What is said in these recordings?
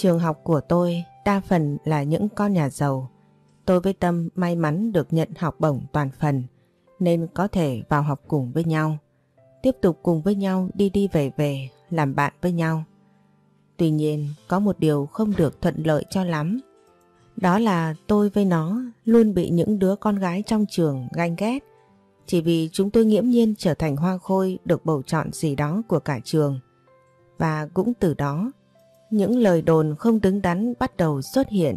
Trường học của tôi đa phần là những con nhà giàu. Tôi với Tâm may mắn được nhận học bổng toàn phần, nên có thể vào học cùng với nhau. Tiếp tục cùng với nhau đi đi về về, làm bạn với nhau. Tuy nhiên, có một điều không được thuận lợi cho lắm. Đó là tôi với nó luôn bị những đứa con gái trong trường ganh ghét chỉ vì chúng tôi nghiễm nhiên trở thành hoa khôi được bầu chọn gì đó của cả trường. Và cũng từ đó những lời đồn không đứng đắn bắt đầu xuất hiện.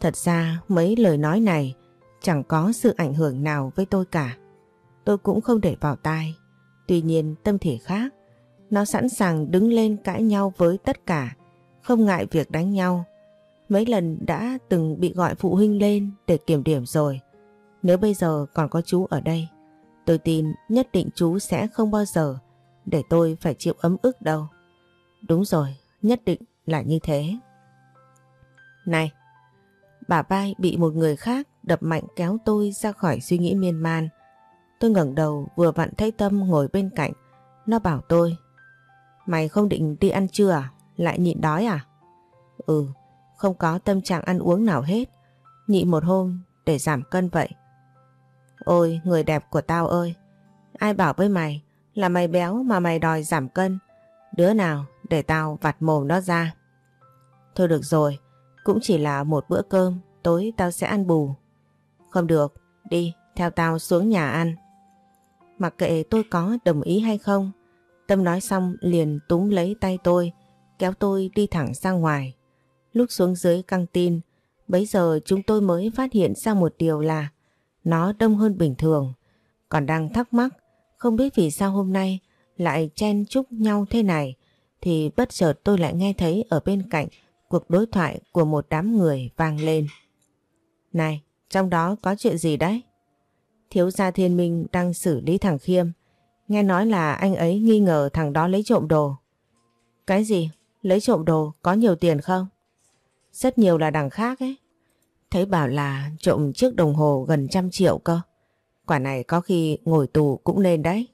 Thật ra mấy lời nói này chẳng có sự ảnh hưởng nào với tôi cả. Tôi cũng không để vào tai. Tuy nhiên tâm thể khác, nó sẵn sàng đứng lên cãi nhau với tất cả, không ngại việc đánh nhau. Mấy lần đã từng bị gọi phụ huynh lên để kiểm điểm rồi. Nếu bây giờ còn có chú ở đây, tôi tin nhất định chú sẽ không bao giờ để tôi phải chịu ấm ức đâu. Đúng rồi, nhất định là như thế. Này, bà vai bị một người khác đập mạnh kéo tôi ra khỏi suy nghĩ miên man. Tôi ngẩng đầu vừa vặn thấy Tâm ngồi bên cạnh. Nó bảo tôi, mày không định đi ăn trưa à? Lại nhịn đói à? Ừ, không có tâm trạng ăn uống nào hết. Nhịn một hôm để giảm cân vậy. Ôi, người đẹp của tao ơi! Ai bảo với mày là mày béo mà mày đòi giảm cân? Đứa nào để tao vặt mồm nó ra. Thôi được rồi, cũng chỉ là một bữa cơm, tối tao sẽ ăn bù. Không được, đi, theo tao xuống nhà ăn. Mặc kệ tôi có đồng ý hay không, Tâm nói xong liền túm lấy tay tôi, kéo tôi đi thẳng ra ngoài. Lúc xuống dưới căng tin, bấy giờ chúng tôi mới phát hiện ra một điều là nó đông hơn bình thường. Còn đang thắc mắc, không biết vì sao hôm nay lại chen chúc nhau thế này, thì bất chợt tôi lại nghe thấy ở bên cạnh cuộc đối thoại của một đám người vang lên. Này, trong đó có chuyện gì đấy? Thiếu gia thiên minh đang xử lý thằng Khiêm. Nghe nói là anh ấy nghi ngờ thằng đó lấy trộm đồ. Cái gì? Lấy trộm đồ có nhiều tiền không? Rất nhiều là đằng khác ấy. Thấy bảo là trộm chiếc đồng hồ gần trăm triệu cơ. Quả này có khi ngồi tù cũng nên đấy.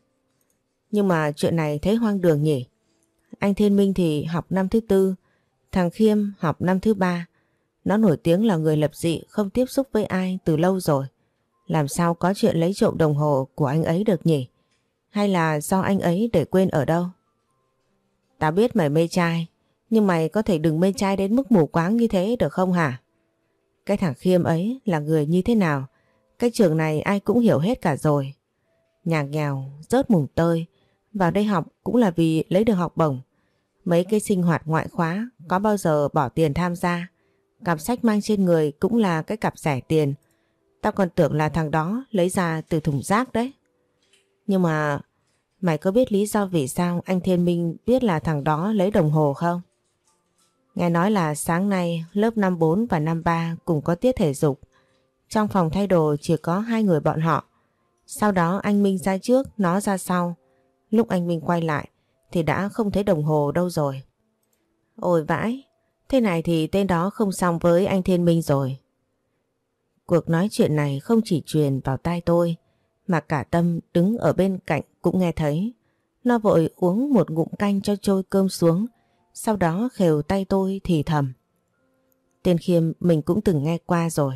Nhưng mà chuyện này thấy hoang đường nhỉ? Anh Thiên Minh thì học năm thứ tư, thằng Khiêm học năm thứ ba. Nó nổi tiếng là người lập dị không tiếp xúc với ai từ lâu rồi. Làm sao có chuyện lấy trộm đồng hồ của anh ấy được nhỉ? Hay là do anh ấy để quên ở đâu? Tao biết mày mê trai, nhưng mày có thể đừng mê trai đến mức mù quáng như thế được không hả? Cái thằng Khiêm ấy là người như thế nào? Cái trường này ai cũng hiểu hết cả rồi. Nhà nghèo, rớt mùng tơi, vào đây học cũng là vì lấy được học bổng. Mấy cái sinh hoạt ngoại khóa có bao giờ bỏ tiền tham gia. Cặp sách mang trên người cũng là cái cặp rẻ tiền. Tao còn tưởng là thằng đó lấy ra từ thùng rác đấy. Nhưng mà mày có biết lý do vì sao anh Thiên Minh biết là thằng đó lấy đồng hồ không? Nghe nói là sáng nay lớp năm 4 và năm 3 cùng có tiết thể dục. Trong phòng thay đồ chỉ có hai người bọn họ. Sau đó anh Minh ra trước, nó ra sau. Lúc anh Minh quay lại thì đã không thấy đồng hồ đâu rồi. Ôi vãi, thế này thì tên đó không xong với anh Thiên Minh rồi. Cuộc nói chuyện này không chỉ truyền vào tai tôi mà cả Tâm đứng ở bên cạnh cũng nghe thấy. Nó vội uống một ngụm canh cho trôi cơm xuống sau đó khều tay tôi thì thầm. Tên Khiêm mình cũng từng nghe qua rồi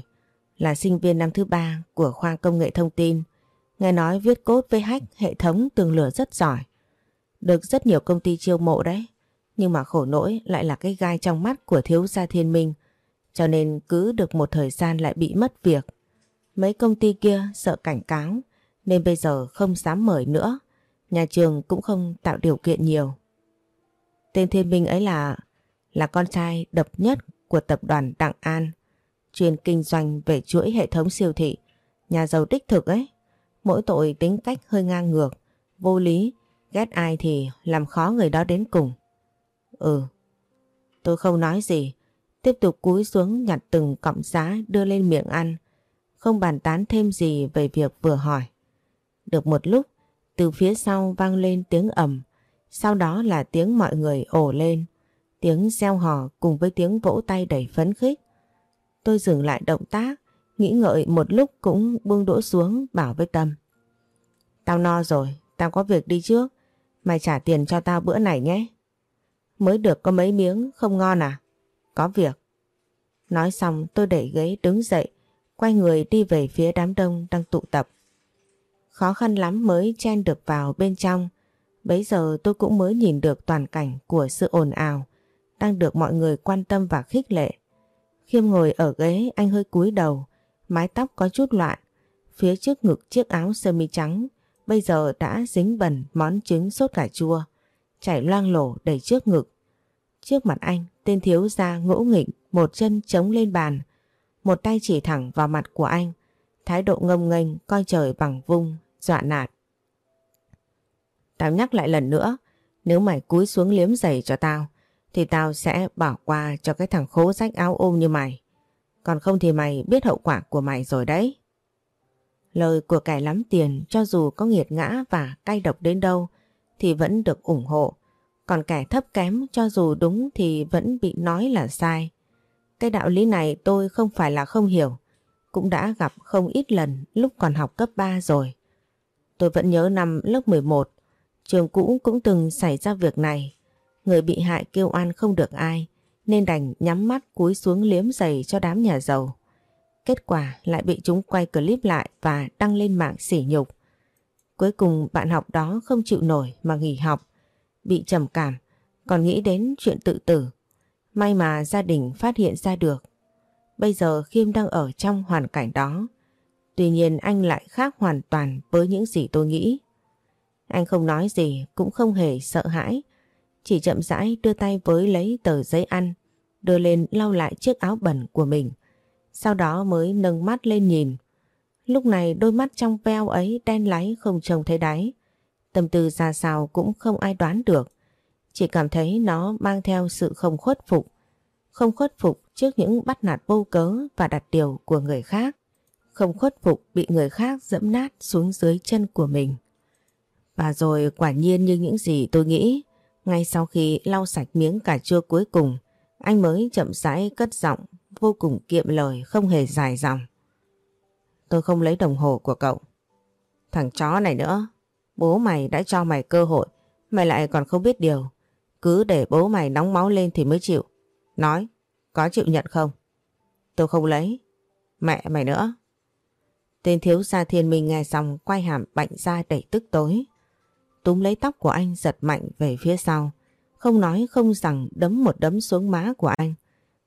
là sinh viên năm thứ ba của khoa công nghệ thông tin Nghe nói viết code với hack hệ thống tường lửa rất giỏi. Được rất nhiều công ty chiêu mộ đấy. Nhưng mà khổ nỗi lại là cái gai trong mắt của thiếu gia thiên minh. Cho nên cứ được một thời gian lại bị mất việc. Mấy công ty kia sợ cảnh cáo nên bây giờ không dám mời nữa. Nhà trường cũng không tạo điều kiện nhiều. Tên thiên minh ấy là là con trai độc nhất của tập đoàn Đặng An chuyên kinh doanh về chuỗi hệ thống siêu thị nhà giàu đích thực ấy Mỗi tội tính cách hơi ngang ngược vô lý, ghét ai thì làm khó người đó đến cùng. Ừ, tôi không nói gì, tiếp tục cúi xuống nhặt từng cọng giá đưa lên miệng ăn, không bàn tán thêm gì về việc vừa hỏi. Được một lúc, từ phía sau vang lên tiếng ầm, sau đó là tiếng mọi người ồ lên, tiếng reo hò cùng với tiếng vỗ tay đầy phấn khích. Tôi dừng lại động tác, nghĩ ngợi một lúc cũng buông đũa xuống bảo với Tâm. Tao no rồi, tao có việc đi trước, mày trả tiền cho tao bữa này nhé. Mới được có mấy miếng, không ngon à? Có việc. Nói xong tôi đẩy ghế đứng dậy, quay người đi về phía đám đông đang tụ tập. Khó khăn lắm mới chen được vào bên trong, bấy giờ tôi cũng mới nhìn được toàn cảnh của sự ồn ào, đang được mọi người quan tâm và khích lệ. Khiêm ngồi ở ghế anh hơi cúi đầu, mái tóc có chút loạn, phía trước ngực chiếc áo sơ mi trắng bây giờ đã dính bẩn món trứng sốt cà chua, chảy loang lổ đầy trước ngực. Trước mặt anh, tên thiếu gia ngỗ nghịch, một chân chống lên bàn, một tay chỉ thẳng vào mặt của anh, thái độ ngông nghênh coi trời bằng vung, dọa nạt. Tao nhắc lại lần nữa, nếu mày cúi xuống liếm giày cho tao, thì tao sẽ bỏ qua cho cái thằng khố rách áo ôm như mày. Còn không thì mày biết hậu quả của mày rồi đấy. Lời của kẻ lắm tiền cho dù có nghiệt ngã và cay độc đến đâu thì vẫn được ủng hộ. Còn kẻ thấp kém cho dù đúng thì vẫn bị nói là sai. Cái đạo lý này tôi không phải là không hiểu, cũng đã gặp không ít lần lúc còn học cấp 3 rồi. Tôi vẫn nhớ năm lớp 11, trường cũ cũng từng xảy ra việc này. Người bị hại kêu oan không được ai, nên đành nhắm mắt cúi xuống liếm giày cho đám nhà giàu. Kết quả lại bị chúng quay clip lại và đăng lên mạng sỉ nhục. Cuối cùng bạn học đó không chịu nổi mà nghỉ học, bị trầm cảm, còn nghĩ đến chuyện tự tử. May mà gia đình phát hiện ra được. Bây giờ Khiêm đang ở trong hoàn cảnh đó. Tuy nhiên anh lại khác hoàn toàn với những gì tôi nghĩ. Anh không nói gì cũng không hề sợ hãi. Chỉ chậm rãi đưa tay với lấy tờ giấy ăn, đưa lên lau lại chiếc áo bẩn của mình. Sau đó mới nâng mắt lên nhìn. Lúc này đôi mắt trong veo ấy đen láy không trông thấy đáy. Tâm tư ra sao cũng không ai đoán được. Chỉ cảm thấy nó mang theo sự không khuất phục. Không khuất phục trước những bắt nạt vô cớ và đặt điều của người khác. Không khuất phục bị người khác dẫm nát xuống dưới chân của mình. Và rồi quả nhiên như những gì tôi nghĩ, ngay sau khi lau sạch miếng cà chua cuối cùng, anh mới chậm rãi cất giọng vô cùng kiệm lời không hề dài dòng. Tôi không lấy đồng hồ của cậu. Thằng chó này nữa, bố mày đã cho mày cơ hội, mày lại còn không biết điều. Cứ để bố mày nóng máu lên thì mới chịu. Nói, có chịu nhận không? Tôi không lấy. Mẹ mày nữa. Tên thiếu gia thiên minh nghe xong quay hàm bạnh ra đẩy tức tối. Túm lấy tóc của anh giật mạnh về phía sau. Không nói không rằng đấm một đấm xuống má của anh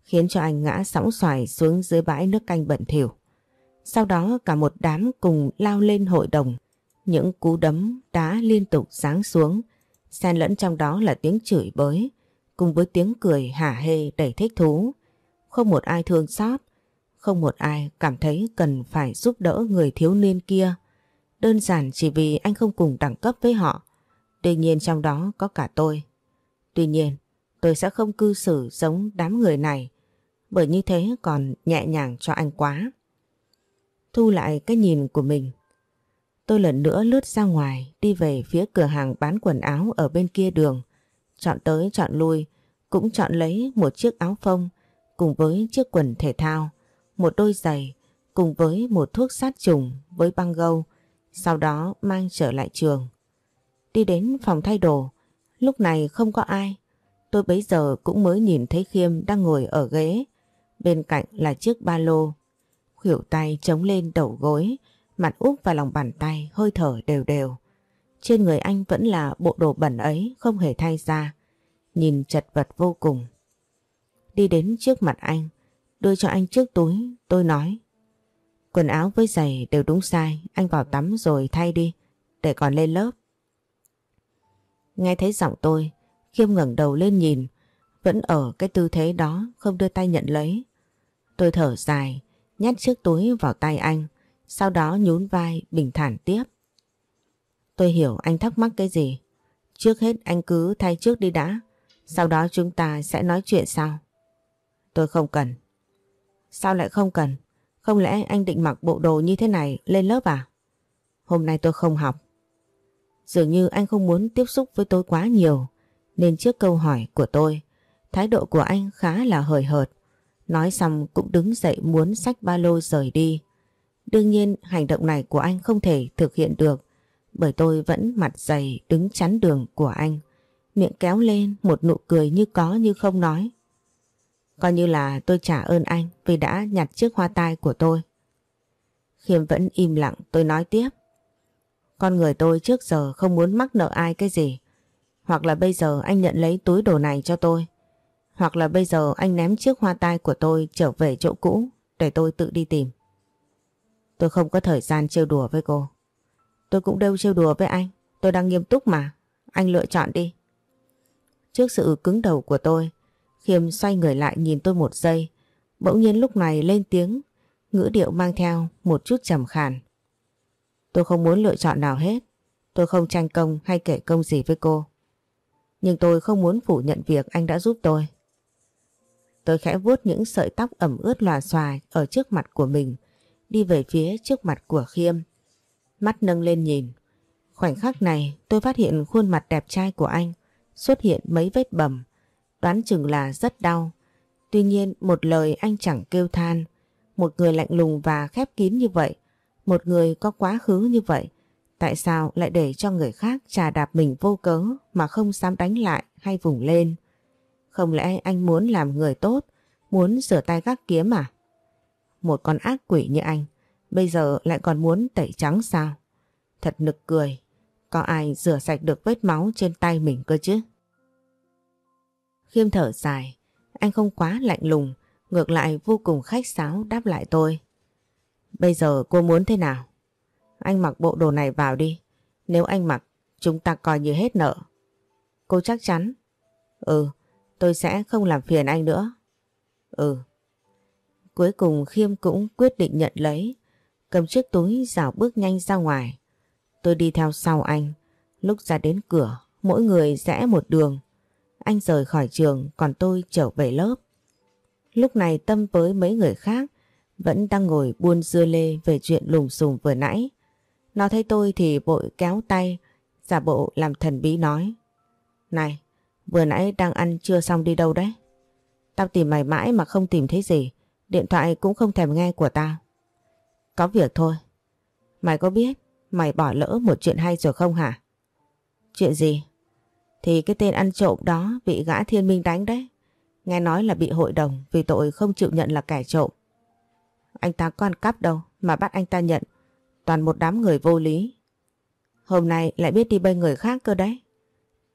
khiến cho anh ngã sóng xoài xuống dưới bãi nước canh bẩn thỉu. Sau đó cả một đám cùng lao lên hội đồng. Những cú đấm đá liên tục giáng xuống, xen lẫn trong đó là tiếng chửi bới, cùng với tiếng cười hả hê đầy thích thú. Không một ai thương xót, không một ai cảm thấy cần phải giúp đỡ người thiếu niên kia. Đơn giản chỉ vì anh không cùng đẳng cấp với họ. Tuy nhiên trong đó có cả tôi. Tuy nhiên, tôi sẽ không cư xử giống đám người này bởi như thế còn nhẹ nhàng cho anh quá. Thu lại cái nhìn của mình. Tôi lần nữa lướt ra ngoài đi về phía cửa hàng bán quần áo ở bên kia đường. Chọn tới chọn lui cũng chọn lấy một chiếc áo phông cùng với chiếc quần thể thao, một đôi giày cùng với một thuốc sát trùng với băng gâu, sau đó mang trở lại trường. Đi đến phòng thay đồ, lúc này không có ai. Tôi bấy giờ cũng mới nhìn thấy Khiêm đang ngồi ở ghế, Bên cạnh là chiếc ba lô. Khỉu tay chống lên đầu gối, mặt úp vào lòng bàn tay, hơi thở đều đều. Trên người anh vẫn là bộ đồ bẩn ấy, không hề thay ra. Nhìn chật vật vô cùng. Đi đến trước mặt anh, đưa cho anh chiếc túi, tôi nói. Quần áo với giày đều đúng sai, anh vào tắm rồi thay đi, để còn lên lớp. Nghe thấy giọng tôi, Khiêm ngẩng đầu lên nhìn, vẫn ở cái tư thế đó không đưa tay nhận lấy. Tôi thở dài, nhét chiếc túi vào tay anh, sau đó nhún vai bình thản tiếp. Tôi hiểu anh thắc mắc cái gì. Trước hết anh cứ thay trước đi đã. Sau đó chúng ta sẽ nói chuyện sau. Tôi không cần. Sao lại không cần? Không lẽ anh định mặc bộ đồ như thế này lên lớp à? Hôm nay tôi không học. Dường như anh không muốn tiếp xúc với tôi quá nhiều nên trước câu hỏi của tôi thái độ của anh khá là hời hợt. Nói xong cũng đứng dậy muốn xách ba lô rời đi. Đương nhiên, hành động này của anh không thể thực hiện được, bởi tôi vẫn mặt dày đứng chắn đường của anh. Miệng kéo lên một nụ cười như có như không nói. Coi như là tôi trả ơn anh vì đã nhặt chiếc hoa tai của tôi. Khiêm vẫn im lặng, tôi nói tiếp. Con người tôi trước giờ không muốn mắc nợ ai cái gì. Hoặc là bây giờ anh nhận lấy túi đồ này cho tôi. Hoặc là bây giờ anh ném chiếc hoa tai của tôi trở về chỗ cũ để tôi tự đi tìm. Tôi không có thời gian trêu đùa với cô. Tôi cũng đâu trêu đùa với anh. Tôi đang nghiêm túc mà. Anh lựa chọn đi. Trước sự cứng đầu của tôi, Khiêm xoay người lại nhìn tôi một giây. Bỗng nhiên lúc này lên tiếng, ngữ điệu mang theo một chút trầm khàn. Tôi không muốn lựa chọn nào hết. Tôi không tranh công hay kể công gì với cô. Nhưng tôi không muốn phủ nhận việc anh đã giúp tôi. Tôi khẽ vuốt những sợi tóc ẩm ướt lòa xòa ở trước mặt của mình, đi về phía trước mặt của Khiêm. Mắt nâng lên nhìn. Khoảnh khắc này tôi phát hiện khuôn mặt đẹp trai của anh xuất hiện mấy vết bầm. Đoán chừng là rất đau. Tuy nhiên một lời anh chẳng kêu than. Một người lạnh lùng và khép kín như vậy. Một người có quá khứ như vậy. Tại sao lại để cho người khác trà đạp mình vô cớ mà không dám đánh lại hay vùng lên? Không lẽ anh muốn làm người tốt, muốn rửa tay gác kiếm à? Một con ác quỷ như anh, bây giờ lại còn muốn tẩy trắng sao? Thật nực cười, có ai rửa sạch được vết máu trên tay mình cơ chứ? Khiêm thở dài, anh không quá lạnh lùng, ngược lại vô cùng khách sáo đáp lại tôi. Bây giờ cô muốn thế nào? Anh mặc bộ đồ này vào đi. Nếu anh mặc, chúng ta coi như hết nợ. Cô chắc chắn? Ừ, tôi sẽ không làm phiền anh nữa. Ừ. Cuối cùng Khiêm cũng quyết định nhận lấy, cầm chiếc túi rảo bước nhanh ra ngoài. Tôi đi theo sau anh, lúc ra đến cửa, mỗi người rẽ một đường. Anh rời khỏi trường, còn tôi trở về lớp. Lúc này Tâm với mấy người khác vẫn đang ngồi buôn dưa lê về chuyện lùng xùm vừa nãy. Nó thấy tôi thì vội kéo tay, giả bộ làm thần bí nói. Này, vừa nãy đang ăn chưa xong đi đâu đấy? Tao tìm mày mãi mà không tìm thấy gì, điện thoại cũng không thèm nghe của tao. Có việc thôi. Mày có biết mày bỏ lỡ một chuyện hay rồi không hả? Chuyện gì? Thì cái tên ăn trộm đó bị gã thiên minh đánh đấy. Nghe nói là bị hội đồng vì tội không chịu nhận là kẻ trộm. Anh ta có ăn cắp đâu mà bắt anh ta nhận. Toàn một đám người vô lý. Hôm nay lại biết đi bên người khác cơ đấy.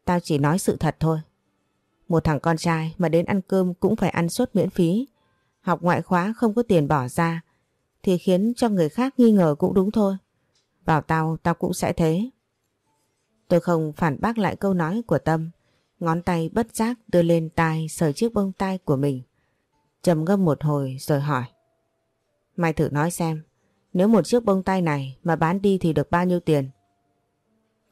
Tao chỉ nói sự thật thôi. Một thằng con trai mà đến ăn cơm cũng phải ăn suất miễn phí. Học ngoại khóa không có tiền bỏ ra thì khiến cho người khác nghi ngờ cũng đúng thôi. Vào tao, tao cũng sẽ thế. Tôi không phản bác lại câu nói của Tâm. Ngón tay bất giác đưa lên tai sờ chiếc bông tai của mình. trầm ngâm một hồi rồi hỏi. Mày thử nói xem, nếu một chiếc bông tai này mà bán đi thì được bao nhiêu tiền?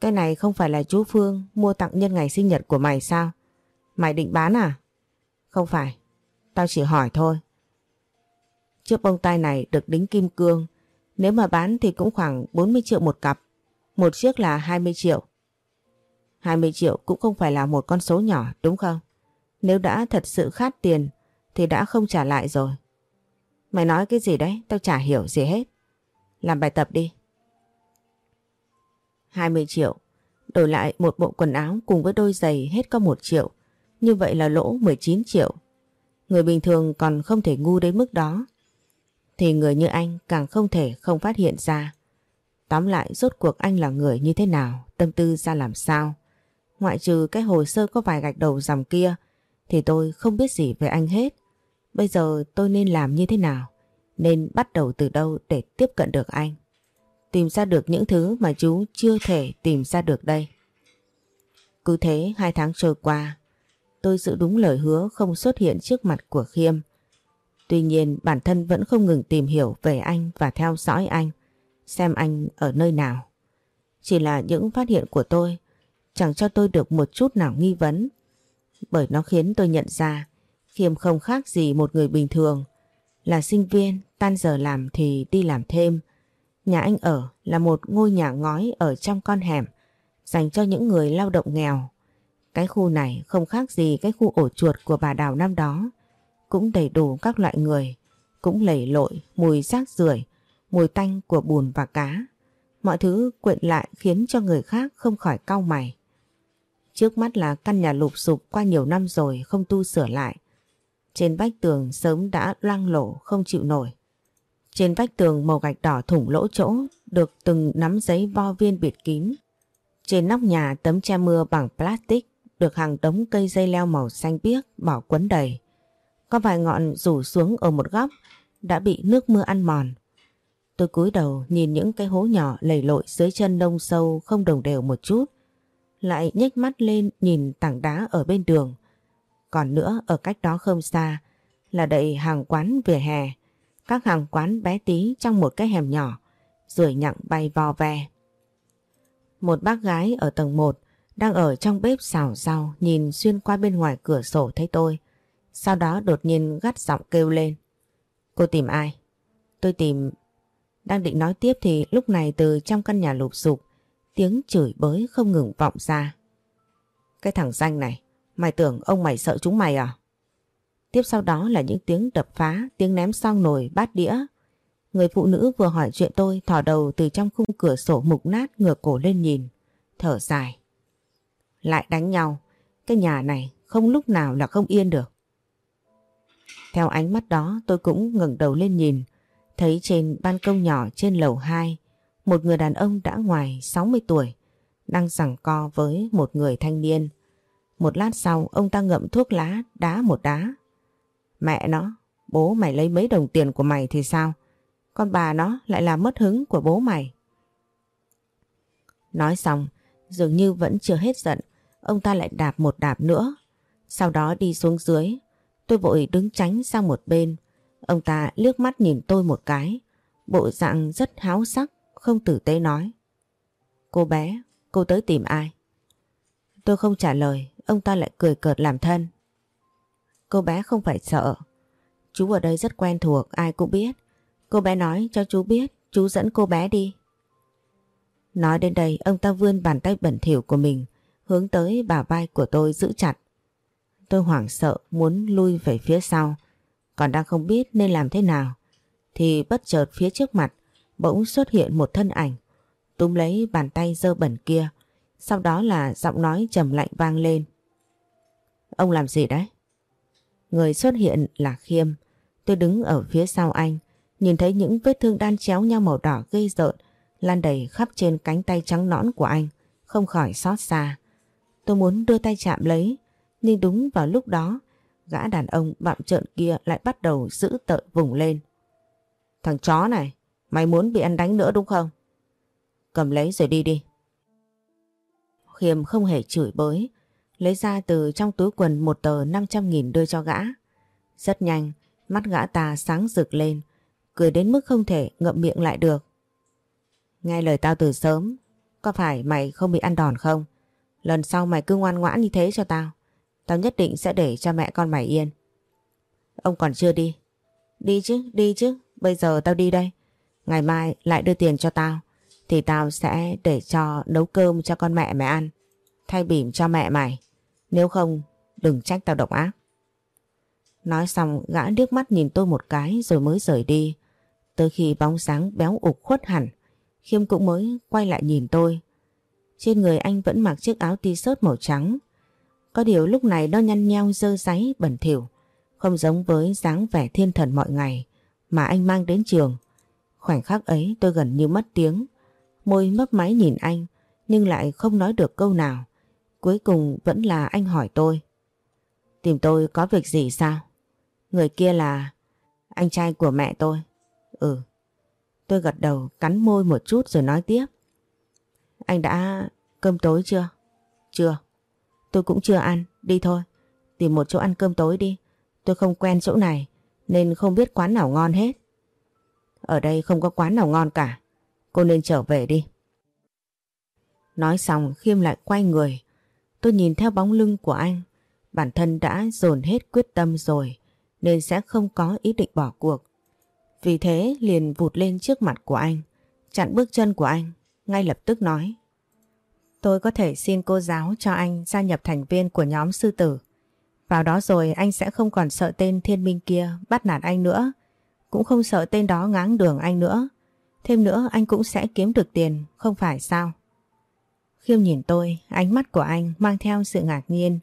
Cái này không phải là chú Phương mua tặng nhân ngày sinh nhật của mày sao? Mày định bán à? Không phải, tao chỉ hỏi thôi. Chiếc bông tai này được đính kim cương, nếu mà bán thì cũng khoảng 40 triệu một cặp, một chiếc là 20 triệu. 20 triệu cũng không phải là một con số nhỏ đúng không? Nếu đã thật sự khát tiền thì đã không trả lại rồi. Mày nói cái gì đấy? Tao chả hiểu gì hết. Làm bài tập đi. 20 triệu. Đổi lại một bộ quần áo cùng với đôi giày hết có 1 triệu. Như vậy là lỗ 19 triệu. Người bình thường còn không thể ngu đến mức đó. Thì người như anh càng không thể không phát hiện ra. Tóm lại rốt cuộc anh là người như thế nào, tâm tư ra làm sao. Ngoại trừ cái hồ sơ có vài gạch đầu dòng kia thì tôi không biết gì về anh hết. Bây giờ tôi nên làm như thế nào? Nên bắt đầu từ đâu để tiếp cận được anh? Tìm ra được những thứ mà chú chưa thể tìm ra được đây. Cứ thế hai tháng trôi qua, tôi giữ đúng lời hứa không xuất hiện trước mặt của Khiêm. Tuy nhiên bản thân vẫn không ngừng tìm hiểu về anh và theo dõi anh, xem anh ở nơi nào. Chỉ là những phát hiện của tôi chẳng cho tôi được một chút nào nghi vấn. Bởi nó khiến tôi nhận ra Khiêm không khác gì một người bình thường. Là sinh viên, tan giờ làm thì đi làm thêm. Nhà anh ở là một ngôi nhà ngói ở trong con hẻm dành cho những người lao động nghèo. Cái khu này không khác gì cái khu ổ chuột của bà Đào năm đó. Cũng đầy đủ các loại người, cũng lầy lội, mùi rác rưởi, mùi tanh của bùn và cá. Mọi thứ quyện lại khiến cho người khác không khỏi cau mày. Trước mắt là căn nhà lụp sụp qua nhiều năm rồi không tu sửa lại. Trên vách tường sớm đã loang lổ không chịu nổi. Trên vách tường màu gạch đỏ thủng lỗ chỗ, được từng nắm giấy vo viên bịt kín. Trên nóc nhà, tấm che mưa bằng plastic, được hàng đống cây dây leo màu xanh biếc bỏ quấn đầy. Có vài ngọn rủ xuống ở một góc, đã bị nước mưa ăn mòn. Tôi cúi đầu nhìn những cái hố nhỏ lầy lội dưới chân nông sâu không đồng đều một chút. Lại nhếch mắt lên nhìn tảng đá ở bên đường. Còn nữa, ở cách đó không xa, là đầy hàng quán vỉa hè. Các hàng quán bé tí trong một cái hẻm nhỏ, rồi nhặng bay vò ve. Một bác gái ở tầng 1 đang ở trong bếp xào rau nhìn xuyên qua bên ngoài cửa sổ thấy tôi. Sau đó đột nhiên gắt giọng kêu lên. Cô tìm ai? Tôi tìm... Đang định nói tiếp thì lúc này từ trong căn nhà lụp sụp tiếng chửi bới không ngừng vọng ra. Cái thằng danh này, mày tưởng ông mày sợ chúng mày à? Tiếp sau đó là những tiếng đập phá, tiếng ném xong nồi bát đĩa. Người phụ nữ vừa hỏi chuyện tôi thỏ đầu từ trong khung cửa sổ mục nát ngửa cổ lên nhìn, thở dài. Lại đánh nhau, cái nhà này không lúc nào là không yên được. Theo ánh mắt đó tôi cũng ngẩng đầu lên nhìn, thấy trên ban công nhỏ trên lầu 2, một người đàn ông đã ngoài 60 tuổi, đang giằng co với một người thanh niên. Một lát sau ông ta ngậm thuốc lá đá một đá. Mẹ nó, bố mày lấy mấy đồng tiền của mày thì sao? Con bà nó lại làm mất hứng của bố mày. Nói xong, dường như vẫn chưa hết giận, ông ta lại đạp một đạp nữa. Sau đó đi xuống dưới, tôi vội đứng tránh sang một bên. Ông ta liếc mắt nhìn tôi một cái, bộ dạng rất háo sắc, không tử tế nói. Cô bé, cô tới tìm ai? Tôi không trả lời, ông ta lại cười cợt làm thân. Cô bé không phải sợ. Chú ở đây rất quen thuộc, ai cũng biết. Cô bé nói cho chú biết, chú dẫn cô bé đi. Nói đến đây, ông ta vươn bàn tay bẩn thỉu của mình, hướng tới bà vai của tôi giữ chặt. Tôi hoảng sợ muốn lui về phía sau, còn đang không biết nên làm thế nào. Thì bất chợt phía trước mặt bỗng xuất hiện một thân ảnh, túm lấy bàn tay dơ bẩn kia, sau đó là giọng nói trầm lạnh vang lên. Ông làm gì đấy? Người xuất hiện là Khiêm, tôi đứng ở phía sau anh, nhìn thấy những vết thương đan chéo nhau màu đỏ gây rợn lan đầy khắp trên cánh tay trắng nõn của anh, không khỏi xót xa. Tôi muốn đưa tay chạm lấy, nhưng đúng vào lúc đó, gã đàn ông bạm trợn kia lại bắt đầu giữ tợn vùng lên. Thằng chó này, mày muốn bị ăn đánh nữa đúng không? Cầm lấy rồi đi đi. Khiêm không hề chửi bới, lấy ra từ trong túi quần một tờ 500 nghìn đưa cho gã. Rất nhanh, mắt gã ta sáng rực lên, cười đến mức không thể ngậm miệng lại được. Nghe lời tao từ sớm, có phải mày không bị ăn đòn không? Lần sau mày cứ ngoan ngoãn như thế cho tao. Tao nhất định sẽ để cho mẹ con mày yên. Ông còn chưa đi. Đi chứ, đi chứ. Bây giờ tao đi đây. Ngày mai lại đưa tiền cho tao. Thì tao sẽ để cho nấu cơm cho con mẹ mày ăn. Thay bỉm cho mẹ mày. Nếu không, đừng trách tao độc ác. Nói xong gã điếc mắt nhìn tôi một cái rồi mới rời đi. Tới khi bóng sáng béo ục khuất hẳn, Khiêm cũng mới quay lại nhìn tôi. Trên người anh vẫn mặc chiếc áo t-shirt màu trắng. Có điều lúc này nó nhăn nheo dơ giấy bẩn thỉu, không giống với dáng vẻ thiên thần mọi ngày mà anh mang đến trường. Khoảnh khắc ấy tôi gần như mất tiếng, môi mấp máy nhìn anh nhưng lại không nói được câu nào. Cuối cùng vẫn là anh hỏi tôi. Tìm tôi có việc gì sao? Người kia là anh trai của mẹ tôi. Ừ. Tôi gật đầu cắn môi một chút rồi nói tiếp. Anh đã cơm tối chưa? Chưa. Tôi cũng chưa ăn, đi thôi. Tìm một chỗ ăn cơm tối đi. Tôi không quen chỗ này nên không biết quán nào ngon hết. Ở đây không có quán nào ngon cả. Cô nên trở về đi. Nói xong Khiêm lại quay người. Tôi nhìn theo bóng lưng của anh. Bản thân đã dồn hết quyết tâm rồi nên sẽ không có ý định bỏ cuộc. Vì thế liền vụt lên trước mặt của anh, chặn bước chân của anh, ngay lập tức nói. Tôi có thể xin cô giáo cho anh gia nhập thành viên của nhóm sư tử. Vào đó rồi anh sẽ không còn sợ tên thiên minh kia bắt nạt anh nữa. Cũng không sợ tên đó ngáng đường anh nữa. Thêm nữa anh cũng sẽ kiếm được tiền, không phải sao? Khiêm nhìn tôi, ánh mắt của anh mang theo sự ngạc nhiên.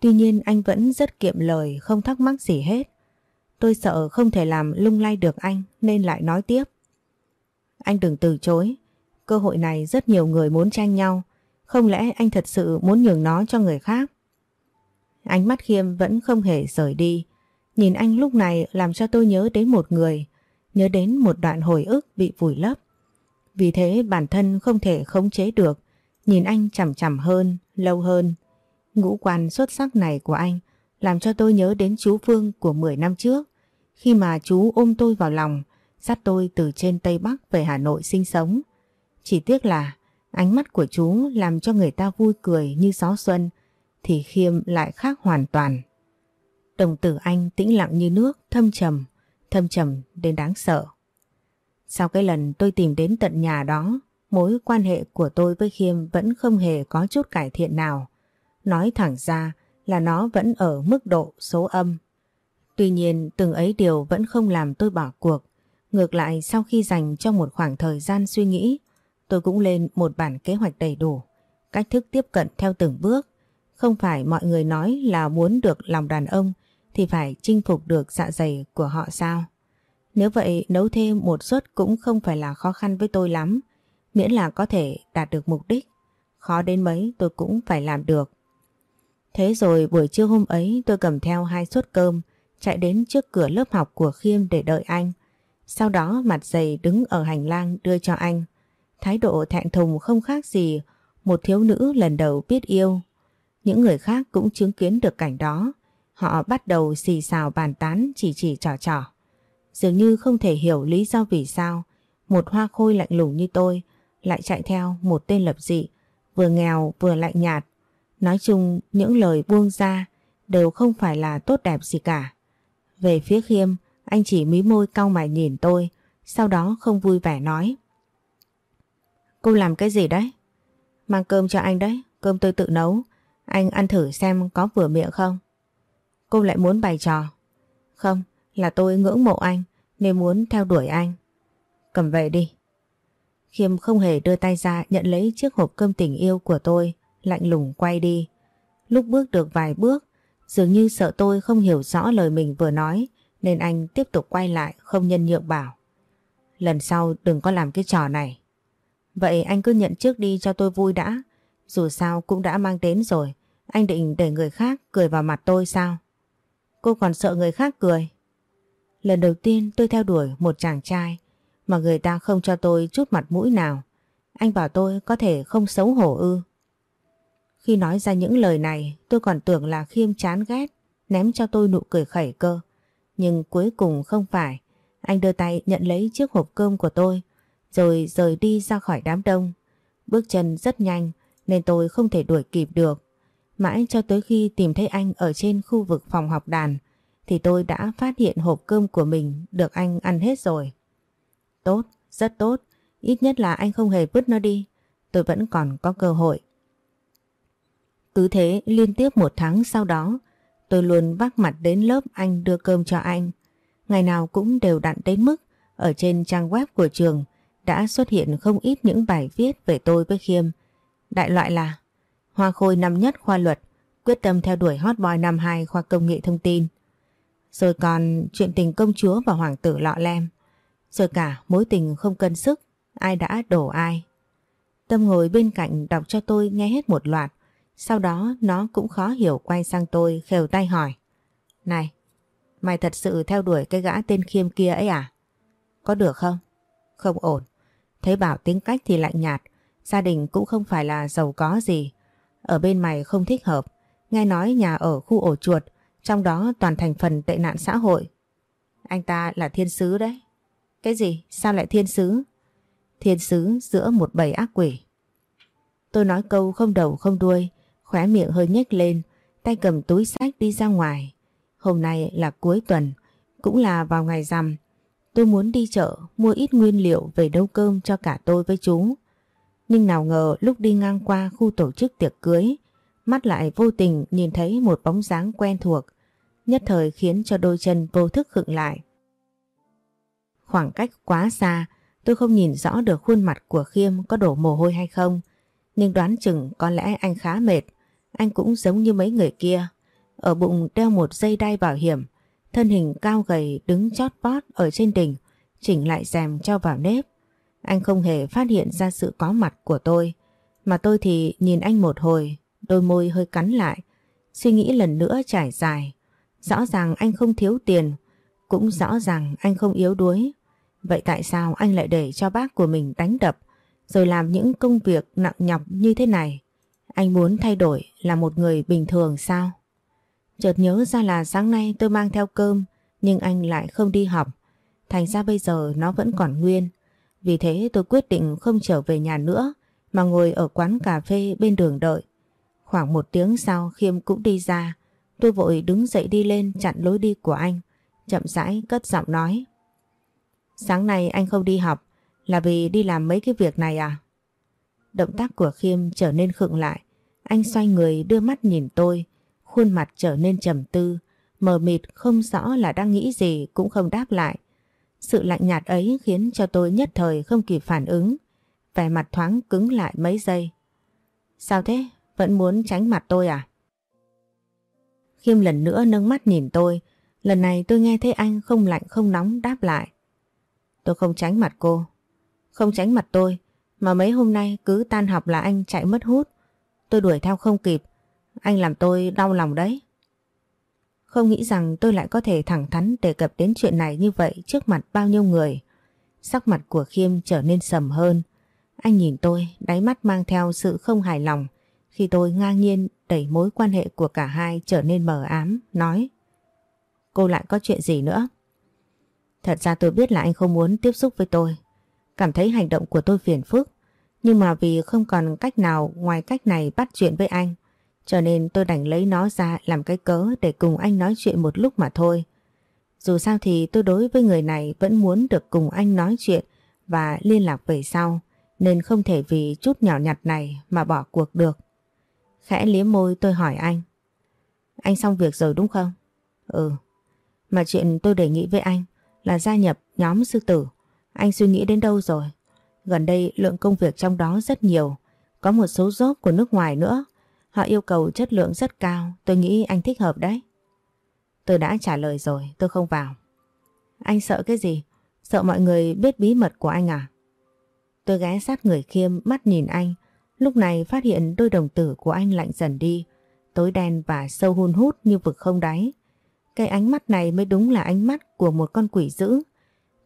Tuy nhiên anh vẫn rất kiệm lời, không thắc mắc gì hết. Tôi sợ không thể làm lung lay được anh nên lại nói tiếp. Anh đừng từ chối, cơ hội này rất nhiều người muốn tranh nhau. Không lẽ anh thật sự muốn nhường nó cho người khác? Ánh mắt Khiêm vẫn không hề rời đi. Nhìn anh lúc này làm cho tôi nhớ đến một người, nhớ đến một đoạn hồi ức bị vùi lấp. Vì thế bản thân không thể khống chế được, nhìn anh chằm chằm hơn, lâu hơn. Ngũ quan xuất sắc này của anh làm cho tôi nhớ đến chú Phương của 10 năm trước, khi mà chú ôm tôi vào lòng, dắt tôi từ trên Tây Bắc về Hà Nội sinh sống. Chỉ tiếc là ánh mắt của chú làm cho người ta vui cười như gió xuân, thì Khiêm lại khác hoàn toàn. Đồng tử anh tĩnh lặng như nước, thâm trầm, thâm trầm đến đáng sợ. Sau cái lần tôi tìm đến tận nhà đó, mối quan hệ của tôi với Khiêm vẫn không hề có chút cải thiện nào. Nói thẳng ra là nó vẫn ở mức độ số âm. Tuy nhiên từng ấy điều vẫn không làm tôi bỏ cuộc. Ngược lại sau khi dành cho một khoảng thời gian suy nghĩ, tôi cũng lên một bản kế hoạch đầy đủ, cách thức tiếp cận theo từng bước. Không phải mọi người nói là muốn được lòng đàn ông thì phải chinh phục được dạ dày của họ sao? Nếu vậy nấu thêm một suất cũng không phải là khó khăn với tôi lắm, miễn là có thể đạt được mục đích. Khó đến mấy tôi cũng phải làm được. Thế rồi buổi trưa hôm ấy tôi cầm theo hai suất cơm, chạy đến trước cửa lớp học của Khiêm để đợi anh. Sau đó mặt dày đứng ở hành lang đưa cho anh. Thái độ thẹn thùng không khác gì một thiếu nữ lần đầu biết yêu. Những người khác cũng chứng kiến được cảnh đó. Họ bắt đầu xì xào bàn tán chỉ chỉ trò trò. Dường như không thể hiểu lý do vì sao một hoa khôi lạnh lùng như tôi lại chạy theo một tên lập dị, vừa nghèo vừa lạnh nhạt. Nói chung những lời buông ra đều không phải là tốt đẹp gì cả. Về phía khiêm, anh chỉ mí môi cau mày nhìn tôi, sau đó không vui vẻ nói. Cô làm cái gì đấy? Mang cơm cho anh đấy, cơm tôi tự nấu. Anh ăn thử xem có vừa miệng không? Cô lại muốn bày trò. Không, là tôi ngưỡng mộ anh nên muốn theo đuổi anh. Cầm về đi. Khiêm không hề đưa tay ra nhận lấy chiếc hộp cơm tình yêu của tôi, lạnh lùng quay đi. Lúc bước được vài bước, dường như sợ tôi không hiểu rõ lời mình vừa nói, nên anh tiếp tục quay lại không nhân nhượng bảo. Lần sau đừng có làm cái trò này. Vậy anh cứ nhận trước đi cho tôi vui đã. Dù sao cũng đã mang đến rồi. Anh định để người khác cười vào mặt tôi sao? Cô còn sợ người khác cười. Lần đầu tiên tôi theo đuổi một chàng trai mà người ta không cho tôi chút mặt mũi nào. Anh bảo tôi có thể không xấu hổ ư. Khi nói ra những lời này, tôi còn tưởng là khiêm chán ghét, ném cho tôi nụ cười khẩy cơ. Nhưng cuối cùng không phải. Anh đưa tay nhận lấy chiếc hộp cơm của tôi, rồi rời đi ra khỏi đám đông. Bước chân rất nhanh, nên tôi không thể đuổi kịp được. Mãi cho tới khi tìm thấy anh ở trên khu vực phòng học đàn, thì tôi đã phát hiện hộp cơm của mình được anh ăn hết rồi. Tốt, rất tốt. Ít nhất là anh không hề vứt nó đi. Tôi vẫn còn có cơ hội. Cứ thế liên tiếp một tháng sau đó tôi luôn vác mặt đến lớp anh đưa cơm cho anh. Ngày nào cũng đều đặn đến mức ở trên trang web của trường đã xuất hiện không ít những bài viết về tôi với Khiêm. Đại loại là Hoa Khôi năm nhất khoa luật, quyết tâm theo đuổi hot boy năm 2 khoa công nghệ thông tin. Rồi còn chuyện tình công chúa và hoàng tử lọ lem. Rồi cả mối tình không cân sức, ai đã đổ ai. Tâm ngồi bên cạnh đọc cho tôi nghe hết một loạt. Sau đó nó cũng khó hiểu quay sang tôi khều tay hỏi. Này, mày thật sự theo đuổi cái gã tên khiêm kia ấy à? Có được không? Không ổn. Thấy bảo tính cách thì lạnh nhạt, gia đình cũng không phải là giàu có gì. Ở bên mày không thích hợp, nghe nói nhà ở khu ổ chuột, trong đó toàn thành phần tệ nạn xã hội. Anh ta là thiên sứ đấy. Cái gì? Sao lại thiên sứ? Thiên sứ giữa một bầy ác quỷ. Tôi nói câu không đầu không đuôi, khóe miệng hơi nhếch lên, tay cầm túi sách đi ra ngoài. Hôm nay là cuối tuần, cũng là vào ngày rằm. Tôi muốn đi chợ mua ít nguyên liệu về nấu cơm cho cả tôi với chú. Nhưng nào ngờ lúc đi ngang qua khu tổ chức tiệc cưới, mắt lại vô tình nhìn thấy một bóng dáng quen thuộc, nhất thời khiến cho đôi chân vô thức khựng lại. Khoảng cách quá xa, tôi không nhìn rõ được khuôn mặt của Khiêm có đổ mồ hôi hay không, nhưng đoán chừng có lẽ anh khá mệt, anh cũng giống như mấy người kia, ở bụng đeo một dây đai bảo hiểm, thân hình cao gầy đứng chót vót ở trên đỉnh, chỉnh lại rèm cho vào nếp. Anh không hề phát hiện ra sự có mặt của tôi, mà tôi thì nhìn anh một hồi, đôi môi hơi cắn lại, suy nghĩ lần nữa trải dài. Rõ ràng anh không thiếu tiền, cũng rõ ràng anh không yếu đuối. Vậy tại sao anh lại để cho bác của mình đánh đập, rồi làm những công việc nặng nhọc như thế này? Anh muốn thay đổi là một người bình thường sao? Chợt nhớ ra là sáng nay tôi mang theo cơm, nhưng anh lại không đi học. Thành ra bây giờ nó vẫn còn nguyên. Vì thế tôi quyết định không trở về nhà nữa, mà ngồi ở quán cà phê bên đường đợi. Khoảng một tiếng sau Khiêm cũng đi ra, tôi vội đứng dậy đi lên chặn lối đi của anh, chậm rãi cất giọng nói. Sáng nay anh không đi học là vì đi làm mấy cái việc này à? Động tác của Khiêm trở nên khựng lại, anh xoay người đưa mắt nhìn tôi, khuôn mặt trở nên trầm tư, mờ mịt không rõ là đang nghĩ gì cũng không đáp lại. Sự lạnh nhạt ấy khiến cho tôi nhất thời không kịp phản ứng, vẻ mặt thoáng cứng lại mấy giây. Sao thế? Vẫn muốn tránh mặt tôi à? Khiêm lần nữa nâng mắt nhìn tôi, lần này tôi nghe thấy anh không lạnh không nóng đáp lại. Tôi không tránh mặt cô. Không tránh mặt tôi, mà mấy hôm nay cứ tan học là anh chạy mất hút. Tôi đuổi theo không kịp, anh làm tôi đau lòng đấy. Không nghĩ rằng tôi lại có thể thẳng thắn đề cập đến chuyện này như vậy trước mặt bao nhiêu người. Sắc mặt của Khiêm trở nên sầm hơn. Anh nhìn tôi, đáy mắt mang theo sự không hài lòng khi tôi ngang nhiên đẩy mối quan hệ của cả hai trở nên mờ ám, nói Cô lại có chuyện gì nữa? Thật ra tôi biết là anh không muốn tiếp xúc với tôi. Cảm thấy hành động của tôi phiền phức. Nhưng mà vì không còn cách nào ngoài cách này bắt chuyện với anh cho nên tôi đành lấy nó ra làm cái cớ để cùng anh nói chuyện một lúc mà thôi. Dù sao thì tôi đối với người này vẫn muốn được cùng anh nói chuyện và liên lạc về sau, nên không thể vì chút nhỏ nhặt này mà bỏ cuộc được. Khẽ liếm môi tôi hỏi anh. Anh xong việc rồi đúng không? Ừ. Mà chuyện tôi đề nghị với anh là gia nhập nhóm sư tử. Anh suy nghĩ đến đâu rồi? Gần đây lượng công việc trong đó rất nhiều. Có một số job của nước ngoài nữa. Họ yêu cầu chất lượng rất cao, tôi nghĩ anh thích hợp đấy. Tôi đã trả lời rồi, tôi không vào. Anh sợ cái gì? Sợ mọi người biết bí mật của anh à? Tôi ghé sát người khiêm, mắt nhìn anh. Lúc này phát hiện đôi đồng tử của anh lạnh dần đi, tối đen và sâu hun hút như vực không đáy. Cái ánh mắt này mới đúng là ánh mắt của một con quỷ dữ.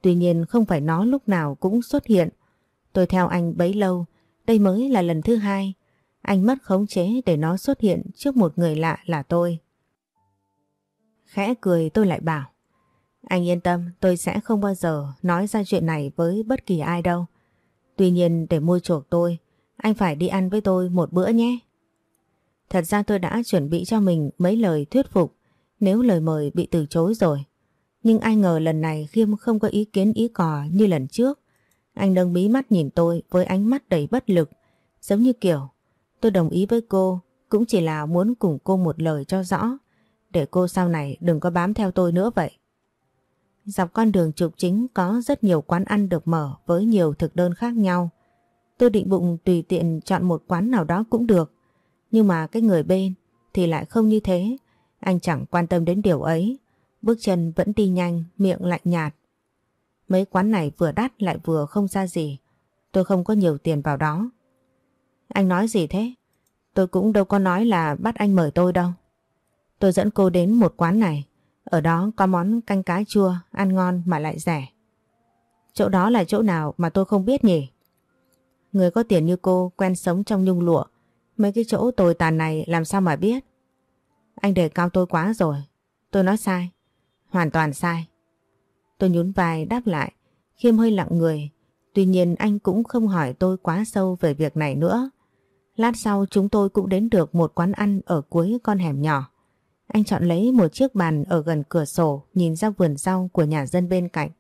Tuy nhiên không phải nó lúc nào cũng xuất hiện. Tôi theo anh bấy lâu, đây mới là lần thứ hai. Anh mất khống chế để nó xuất hiện trước một người lạ là tôi. Khẽ cười tôi lại bảo. Anh yên tâm, tôi sẽ không bao giờ nói ra chuyện này với bất kỳ ai đâu. Tuy nhiên để mua chuộc tôi, anh phải đi ăn với tôi một bữa nhé. Thật ra tôi đã chuẩn bị cho mình mấy lời thuyết phục nếu lời mời bị từ chối rồi. Nhưng ai ngờ lần này Khiêm không có ý kiến ý cò như lần trước. Anh nâng mí mắt nhìn tôi với ánh mắt đầy bất lực, giống như kiểu Tôi đồng ý với cô cũng chỉ là muốn cùng cô một lời cho rõ để cô sau này đừng có bám theo tôi nữa vậy. Dọc con đường trục chính có rất nhiều quán ăn được mở với nhiều thực đơn khác nhau. Tôi định bụng tùy tiện chọn một quán nào đó cũng được. Nhưng mà cái người bên thì lại không như thế. Anh chẳng quan tâm đến điều ấy. Bước chân vẫn đi nhanh, miệng lạnh nhạt. Mấy quán này vừa đắt lại vừa không ra gì. Tôi không có nhiều tiền vào đó. Anh nói gì thế? Tôi cũng đâu có nói là bắt anh mời tôi đâu. Tôi dẫn cô đến một quán này. Ở đó có món canh cá chua, ăn ngon mà lại rẻ. Chỗ đó là chỗ nào mà tôi không biết nhỉ? Người có tiền như cô quen sống trong nhung lụa. Mấy cái chỗ tồi tàn này làm sao mà biết? Anh đề cao tôi quá rồi. Tôi nói sai. Hoàn toàn sai. Tôi nhún vai đáp lại. Khiêm hơi lặng người. Tuy nhiên anh cũng không hỏi tôi quá sâu về việc này nữa. Lát sau chúng tôi cũng đến được một quán ăn ở cuối con hẻm nhỏ. Anh chọn lấy một chiếc bàn ở gần cửa sổ nhìn ra vườn rau của nhà dân bên cạnh.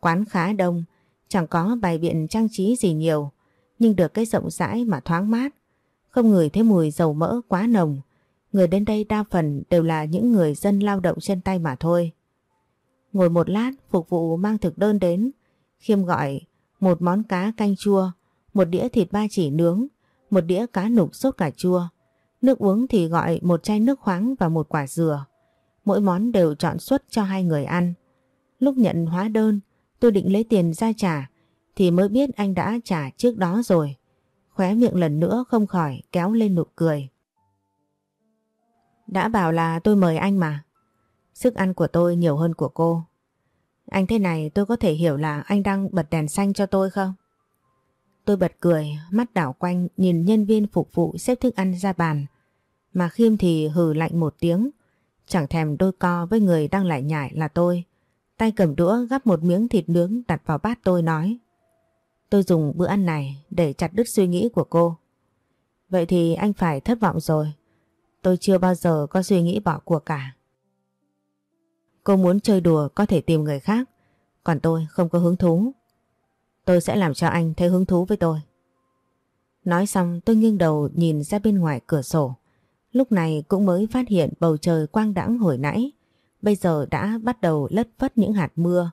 Quán khá đông, chẳng có bài biện trang trí gì nhiều, nhưng được cái rộng rãi mà thoáng mát. Không ngửi thấy mùi dầu mỡ quá nồng. Người đến đây đa phần đều là những người dân lao động chân tay mà thôi. Ngồi một lát, phục vụ mang thực đơn đến. Khiêm gọi một món cá canh chua, một đĩa thịt ba chỉ nướng, một đĩa cá nục sốt cà chua. Nước uống thì gọi một chai nước khoáng và một quả dừa. Mỗi món đều chọn suất cho hai người ăn. Lúc nhận hóa đơn, tôi định lấy tiền ra trả, thì mới biết anh đã trả trước đó rồi. Khóe miệng lần nữa không khỏi kéo lên nụ cười. Đã bảo là tôi mời anh mà. Sức ăn của tôi nhiều hơn của cô. Anh thế này tôi có thể hiểu là anh đang bật đèn xanh cho tôi không? Tôi bật cười, mắt đảo quanh nhìn nhân viên phục vụ xếp thức ăn ra bàn. Mà Khiêm thì hừ lạnh một tiếng, chẳng thèm đôi co với người đang lại nhải là tôi. Tay cầm đũa gắp một miếng thịt nướng đặt vào bát tôi nói. Tôi dùng bữa ăn này để chặt đứt suy nghĩ của cô. Vậy thì anh phải thất vọng rồi. Tôi chưa bao giờ có suy nghĩ bỏ cuộc cả. Cô muốn chơi đùa có thể tìm người khác, còn tôi không có hứng thú. Tôi sẽ làm cho anh thấy hứng thú với tôi. Nói xong tôi nghiêng đầu nhìn ra bên ngoài cửa sổ. Lúc này cũng mới phát hiện bầu trời quang đãng hồi nãy. Bây giờ đã bắt đầu lất vất những hạt mưa.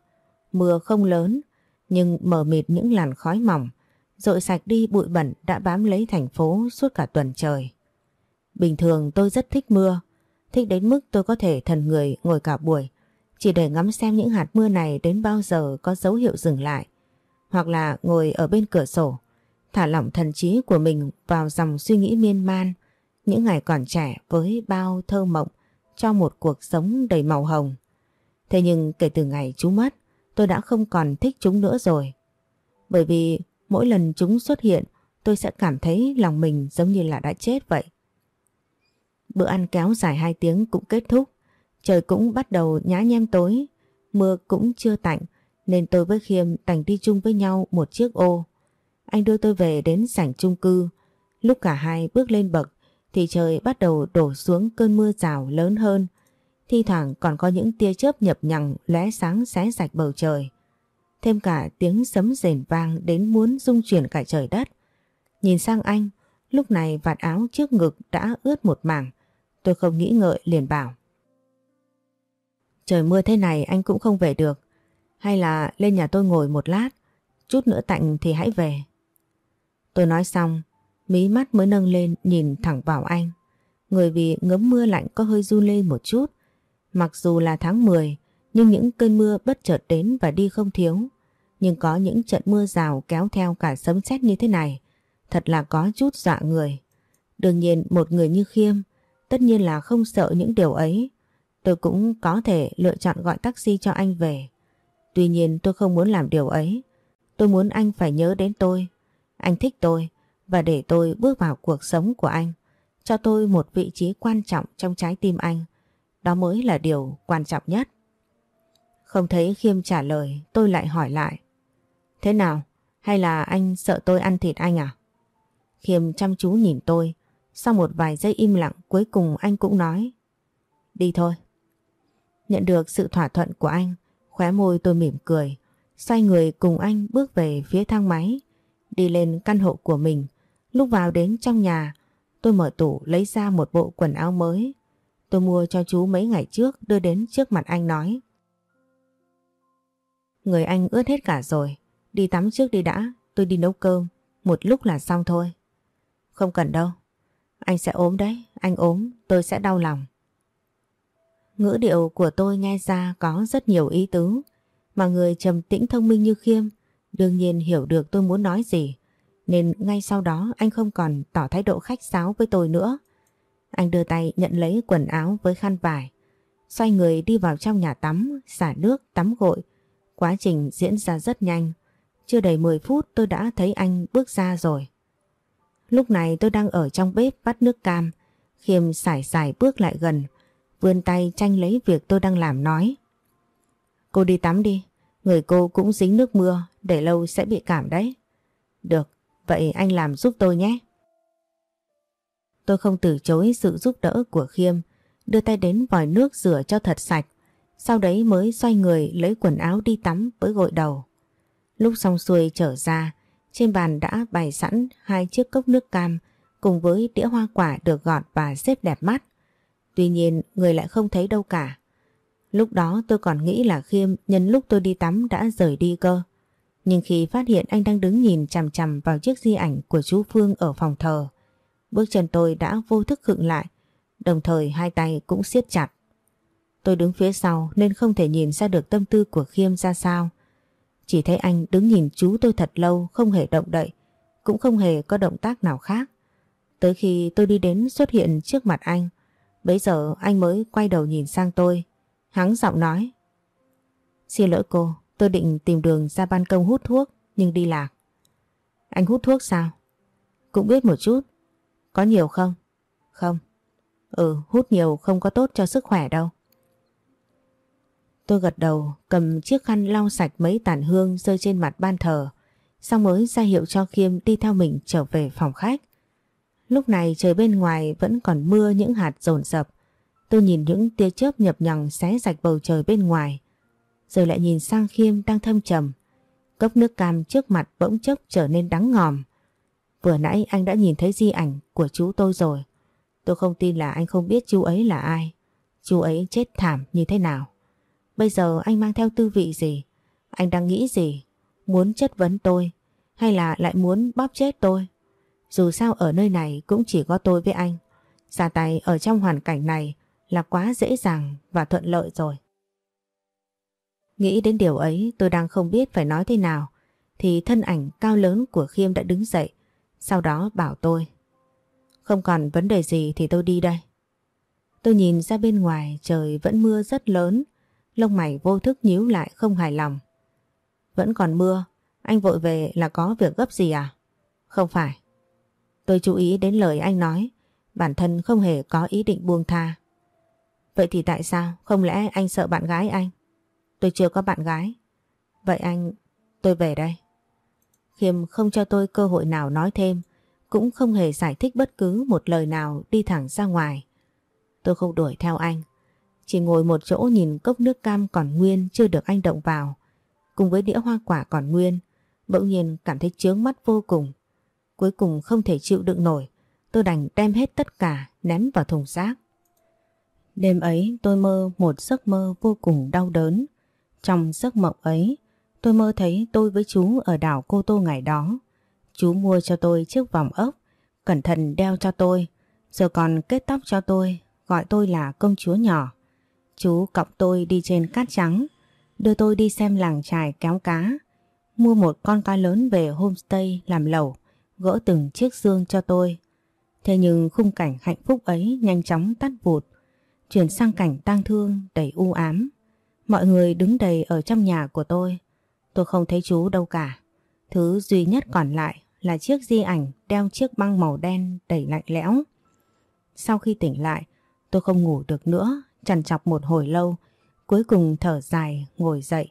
Mưa không lớn nhưng mờ mịt những làn khói mỏng. Rội sạch đi bụi bẩn đã bám lấy thành phố suốt cả tuần trời. Bình thường tôi rất thích mưa. Thích đến mức tôi có thể thần người ngồi cả buổi. Chỉ để ngắm xem những hạt mưa này đến bao giờ có dấu hiệu dừng lại hoặc là ngồi ở bên cửa sổ, thả lỏng thần trí của mình vào dòng suy nghĩ miên man, những ngày còn trẻ với bao thơ mộng cho một cuộc sống đầy màu hồng. Thế nhưng kể từ ngày chú mất, tôi đã không còn thích chúng nữa rồi. Bởi vì mỗi lần chúng xuất hiện, tôi sẽ cảm thấy lòng mình giống như là đã chết vậy. Bữa ăn kéo dài 2 tiếng cũng kết thúc, trời cũng bắt đầu nhá nhem tối, mưa cũng chưa tạnh, nên tôi với Khiêm đành đi chung với nhau một chiếc ô. Anh đưa tôi về đến sảnh chung cư. Lúc cả hai bước lên bậc thì trời bắt đầu đổ xuống cơn mưa rào lớn hơn. Thi thoảng còn có những tia chớp nhập nhằng lóe sáng xé sạch bầu trời. Thêm cả tiếng sấm rền vang đến muốn rung chuyển cả trời đất. Nhìn sang anh, lúc này vạt áo trước ngực đã ướt một mảng. Tôi không nghĩ ngợi liền bảo. Trời mưa thế này anh cũng không về được. Hay là lên nhà tôi ngồi một lát, chút nữa tạnh thì hãy về. Tôi nói xong, mí mắt mới nâng lên nhìn thẳng vào anh. Người vì ngấm mưa lạnh có hơi run lên một chút. Mặc dù là tháng 10, nhưng những cơn mưa bất chợt đến và đi không thiếu. Nhưng có những trận mưa rào kéo theo cả sấm sét như thế này, thật là có chút dọa người. Đương nhiên một người như Khiêm, tất nhiên là không sợ những điều ấy. Tôi cũng có thể lựa chọn gọi taxi cho anh về. Tuy nhiên tôi không muốn làm điều ấy. Tôi muốn anh phải nhớ đến tôi. Anh thích tôi và để tôi bước vào cuộc sống của anh. Cho tôi một vị trí quan trọng trong trái tim anh. Đó mới là điều quan trọng nhất. Không thấy Khiêm trả lời, tôi lại hỏi lại. Thế nào? Hay là anh sợ tôi ăn thịt anh à? Khiêm chăm chú nhìn tôi. Sau một vài giây im lặng cuối cùng anh cũng nói. Đi thôi. Nhận được sự thỏa thuận của anh, Khóe môi tôi mỉm cười, xoay người cùng anh bước về phía thang máy, đi lên căn hộ của mình. Lúc vào đến trong nhà, tôi mở tủ lấy ra một bộ quần áo mới. Tôi mua cho chú mấy ngày trước đưa đến trước mặt anh nói. Người anh ướt hết cả rồi, đi tắm trước đi đã, tôi đi nấu cơm, một lúc là xong thôi. Không cần đâu, anh sẽ ốm đấy, anh ốm, tôi sẽ đau lòng. Ngữ điệu của tôi nghe ra có rất nhiều ý tứ, mà người trầm tĩnh thông minh như Khiêm đương nhiên hiểu được tôi muốn nói gì. Nên ngay sau đó anh không còn tỏ thái độ khách sáo với tôi nữa. Anh đưa tay nhận lấy quần áo với khăn vải, xoay người đi vào trong nhà tắm, xả nước, tắm gội. Quá trình diễn ra rất nhanh, chưa đầy 10 phút tôi đã thấy anh bước ra rồi. Lúc này tôi đang ở trong bếp bắt nước cam, Khiêm xài xài bước lại gần, vươn tay tranh lấy việc tôi đang làm nói. Cô đi tắm đi, người cô cũng dính nước mưa, để lâu sẽ bị cảm đấy. Được, vậy anh làm giúp tôi nhé. Tôi không từ chối sự giúp đỡ của Khiêm, đưa tay đến vòi nước rửa cho thật sạch, sau đấy mới xoay người lấy quần áo đi tắm với gội đầu. Lúc xong xuôi trở ra, trên bàn đã bày sẵn hai chiếc cốc nước cam cùng với đĩa hoa quả được gọt và xếp đẹp mắt. Tuy nhiên người lại không thấy đâu cả. Lúc đó tôi còn nghĩ là Khiêm nhân lúc tôi đi tắm đã rời đi cơ. Nhưng khi phát hiện anh đang đứng nhìn chằm chằm vào chiếc di ảnh của chú Phương ở phòng thờ, bước chân tôi đã vô thức khựng lại, đồng thời hai tay cũng siết chặt. Tôi đứng phía sau nên không thể nhìn ra được tâm tư của Khiêm ra sao. Chỉ thấy anh đứng nhìn chú tôi thật lâu không hề động đậy, cũng không hề có động tác nào khác. Tới khi tôi đi đến xuất hiện trước mặt anh, bấy giờ anh mới quay đầu nhìn sang tôi, hắng giọng nói. Xin lỗi cô, tôi định tìm đường ra ban công hút thuốc nhưng đi lạc. Anh hút thuốc sao? Cũng biết một chút. Có nhiều không? Không. Ừ, hút nhiều không có tốt cho sức khỏe đâu. Tôi gật đầu, cầm chiếc khăn lau sạch mấy tàn hương rơi trên mặt ban thờ, xong mới ra hiệu cho Khiêm đi theo mình trở về phòng khách. Lúc này trời bên ngoài vẫn còn mưa những hạt rồn rập. Tôi nhìn những tia chớp nhập nhằng xé rạch bầu trời bên ngoài. Rồi lại nhìn sang Khiêm đang thâm trầm. Cốc nước cam trước mặt bỗng chốc trở nên đắng ngòm. Vừa nãy anh đã nhìn thấy di ảnh của chú tôi rồi. Tôi không tin là anh không biết chú ấy là ai. Chú ấy chết thảm như thế nào. Bây giờ anh mang theo tư vị gì? Anh đang nghĩ gì? Muốn chất vấn tôi? Hay là lại muốn bóp chết tôi? Dù sao ở nơi này cũng chỉ có tôi với anh. Ra tay ở trong hoàn cảnh này là quá dễ dàng và thuận lợi rồi. Nghĩ đến điều ấy, tôi đang không biết phải nói thế nào, thì thân ảnh cao lớn của Khiêm đã đứng dậy, sau đó bảo tôi, Không còn vấn đề gì thì tôi đi đây. Tôi nhìn ra bên ngoài trời vẫn mưa rất lớn lông mày vô thức nhíu lại không hài lòng. Vẫn còn mưa, anh vội về là có việc gấp gì à? Không phải. Tôi chú ý đến lời anh nói, bản thân không hề có ý định buông tha. Vậy thì tại sao? Không lẽ anh sợ bạn gái anh? Tôi chưa có bạn gái. Vậy anh... tôi về đây. Khiêm không cho tôi cơ hội nào nói thêm, cũng không hề giải thích bất cứ một lời nào đi thẳng ra ngoài. Tôi không đuổi theo anh, chỉ ngồi một chỗ nhìn cốc nước cam còn nguyên chưa được anh động vào, cùng với đĩa hoa quả còn nguyên, bỗng nhiên cảm thấy chướng mắt vô cùng. Cuối cùng không thể chịu đựng nổi, tôi đành đem hết tất cả ném vào thùng rác. Đêm ấy tôi mơ một giấc mơ vô cùng đau đớn. Trong giấc mộng ấy, tôi mơ thấy tôi với chú ở đảo Cô Tô ngày đó. Chú mua cho tôi chiếc vòng ốc, cẩn thận đeo cho tôi, rồi còn kết tóc cho tôi, gọi tôi là công chúa nhỏ. Chú cọc tôi đi trên cát trắng, đưa tôi đi xem làng trài kéo cá, mua một con cá lớn về homestay làm lẩu, gỡ từng chiếc xương cho tôi. Thế nhưng khung cảnh hạnh phúc ấy nhanh chóng tắt vụt, chuyển sang cảnh tang thương đầy u ám. Mọi người đứng đầy ở trong nhà của tôi, tôi không thấy chú đâu cả. Thứ duy nhất còn lại là chiếc di ảnh đeo chiếc băng màu đen đầy lạnh lẽo. Sau khi tỉnh lại, tôi không ngủ được nữa chằn chọc một hồi lâu, cuối cùng thở dài ngồi dậy.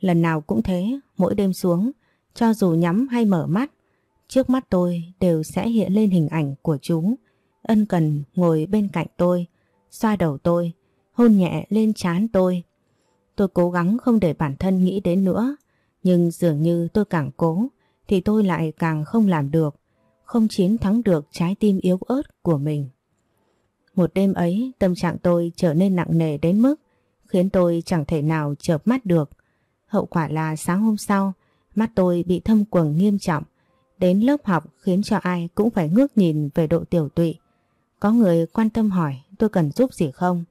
Lần nào cũng thế, mỗi đêm xuống, cho dù nhắm hay mở mắt, trước mắt tôi đều sẽ hiện lên hình ảnh của chúng. Ân cần ngồi bên cạnh tôi, xoa đầu tôi, hôn nhẹ lên trán tôi. Tôi cố gắng không để bản thân nghĩ đến nữa, nhưng dường như tôi càng cố thì tôi lại càng không làm được, không chiến thắng được trái tim yếu ớt của mình. Một đêm ấy, tâm trạng tôi trở nên nặng nề đến mức khiến tôi chẳng thể nào chợp mắt được. Hậu quả là sáng hôm sau, mắt tôi bị thâm quầng nghiêm trọng. Đến lớp học khiến cho ai cũng phải ngước nhìn về độ tiểu tụy. Có người quan tâm hỏi, tôi cần giúp gì không?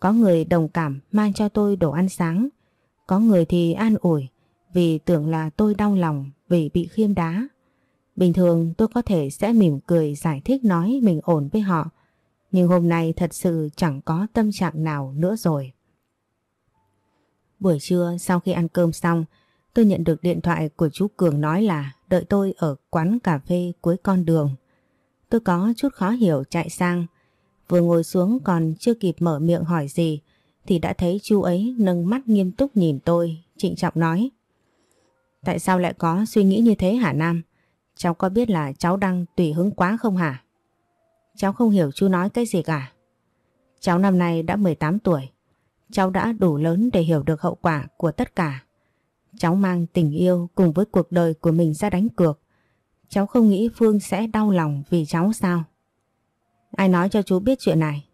Có người đồng cảm mang cho tôi đồ ăn sáng. Có người thì an ủi vì tưởng là tôi đau lòng vì bị khiêm đá. Bình thường tôi có thể sẽ mỉm cười giải thích nói mình ổn với họ. Nhưng hôm nay thật sự chẳng có tâm trạng nào nữa rồi. Buổi trưa sau khi ăn cơm xong, tôi nhận được điện thoại của chú Cường nói là đợi tôi ở quán cà phê cuối con đường. Tôi có chút khó hiểu chạy sang, vừa ngồi xuống còn chưa kịp mở miệng hỏi gì thì đã thấy chú ấy nâng mắt nghiêm túc nhìn tôi, trịnh trọng nói. Tại sao lại có suy nghĩ như thế hả Nam? Cháu có biết là cháu đang tùy hứng quá không hả? Cháu không hiểu chú nói cái gì cả. Cháu năm nay đã 18 tuổi. Cháu đã đủ lớn để hiểu được hậu quả của tất cả. Cháu mang tình yêu cùng với cuộc đời của mình ra đánh cược. Cháu không nghĩ Phương sẽ đau lòng vì cháu sao? Ai nói cho chú biết chuyện này?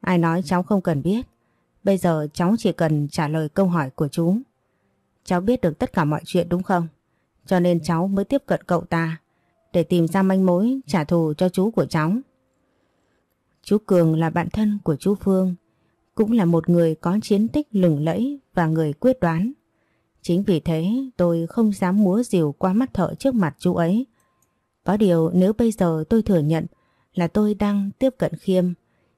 Ai nói cháu không cần biết? Bây giờ cháu chỉ cần trả lời câu hỏi của chú. Cháu biết được tất cả mọi chuyện đúng không? Cho nên cháu mới tiếp cận cậu ta để tìm ra manh mối trả thù cho chú của cháu. Chú Cường là bạn thân của chú Phương, cũng là một người có chiến tích lừng lẫy và người quyết đoán. Chính vì thế tôi không dám múa rìu qua mắt thợ trước mặt chú ấy. Có điều nếu bây giờ tôi thừa nhận là tôi đang tiếp cận khiêm,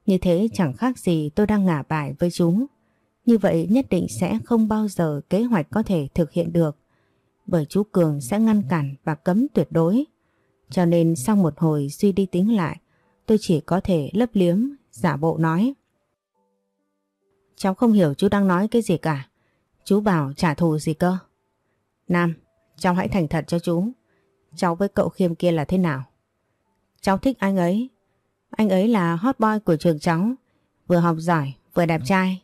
như thế chẳng khác gì tôi đang ngả bài với chú. Như vậy nhất định sẽ không bao giờ kế hoạch có thể thực hiện được. Bởi chú Cường sẽ ngăn cản và cấm tuyệt đối. Cho nên sau một hồi suy đi tính lại, tôi chỉ có thể lấp liếm, giả bộ nói. Cháu không hiểu chú đang nói cái gì cả. Chú bảo trả thù gì cơ? Nam, cháu hãy thành thật cho chú. Cháu với cậu khiêm kia là thế nào? Cháu thích anh ấy. Anh ấy là hot boy của trường cháu. Vừa học giỏi, vừa đẹp trai.